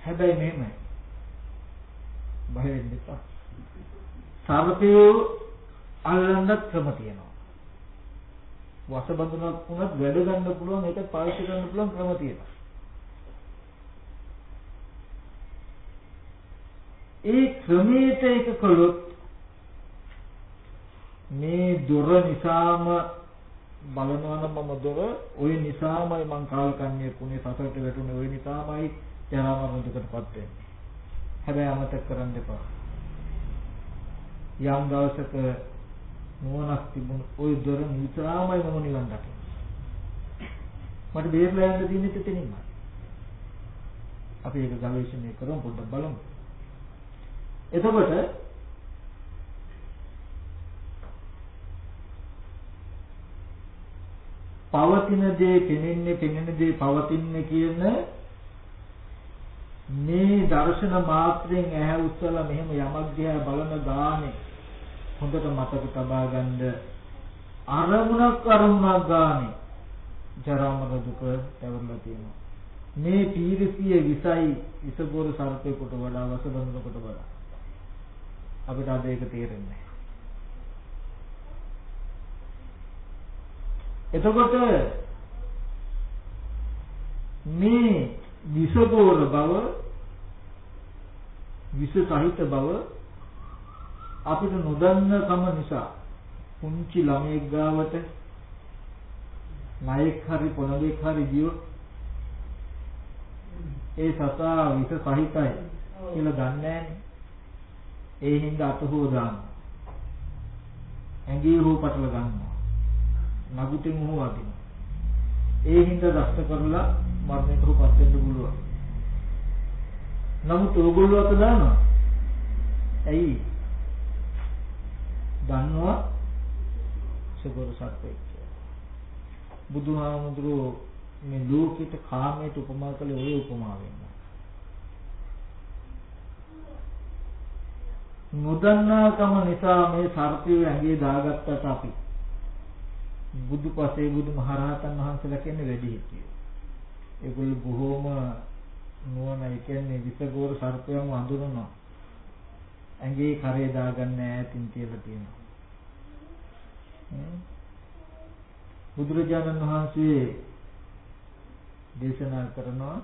හැබැයි මෙහෙමයි. බය වෙන්න එපා. සර්පයෝ අල්ලන්නත් ක්‍රම තියෙනවා. වසබඳුනක් වුණත් වැඩ ගන්න පුළුවන් ඒක පාවිච්චි කරන්න පුළුවන් ක්‍රම තියෙනවා. ඒ ක්‍රමයට එක කළොත් මේ දොර නිසාම බලනවා නම් මම දොර ওই නිසාමයි මං කාලකන්ණිය කුණේ සසරට වැටුනේ ওই නිසාමයි ජරා මරණ දුකටපත් වෙන්නේ. හැබැයි අමතක කරන්න එපා. යම් දවසක නුවණක් තිබුණ ওই දොර නිසාමයි මම නිවන් දකින්නේ. මට බේරලා යන්න තියෙන්නේ එතනින්ම. අපි ඒක ගවේෂණය කරමු පොඩ්ඩක් බලමු. එතකොට පවතින දේ පෙනෙන්නේ පෙනෙන දේ පවතින්නේ කියන මේ දර්ශන මාත්‍රයෙන් ඇහැ උස්සලා මෙහෙම යමක් දිහා බලන ගානේ හොඳට මතක තබා ගන්න අරමුණක් අරමුණක් ගානේ ජරා මරණ දුක ඇවරලා තියෙනවා. මේ පීරිසිය විසයි ඉසබෝර සර්පේකට වඩා වසබඳුනකට වඩා. අපිට අද ඒක තේරෙන්නේ එතකොට මේ විසබෝර බව විස සහිත බව අපිට නොදන්න කම නිසා පුංචි ළමයෙක් ගාවට ණයෙක් හරි පොළඹෙක් හරි ගියොත් ඒ සතා විස සහිතයි කියලා දන්නේ ඒ හින්දා අත හො දානවා ඇඟේ හෝ පටල ගන්නවා. නගුටින් හෝ අදිනවා ඒ හින්දා දෂ්ට කරලා මරණයට හෝ පත් වෙන්න පුළුවන් නමුත් ඕගොල්ලෝ අත දානවා ඇයි දන්නවා සුගුරු සර්පෙක් කියලා. බුදුහාමුදුරුවෝ මේ ලෝකෙට කාමයට උපමා කළේ ওই උපමාවෙන්. නොදන්නාකම නිසා මේ සර්පය ඇඟේ දාගත්තට අපි බුදුපසේ බුදුමහරහතන් වහන්සේලා කියන්නේ වැඩි හිටියෝ. ඒගොල්ලෝ බොහෝම නුවණ ඒ කියන්නේ විසගෝර සර්පයන් වඳුරනවා. ඇඟේ කරේ දාගන්න ඈතින් කියලා තියෙනවා. බුදුරජාණන් වහන්සේ දේශනා කරනවා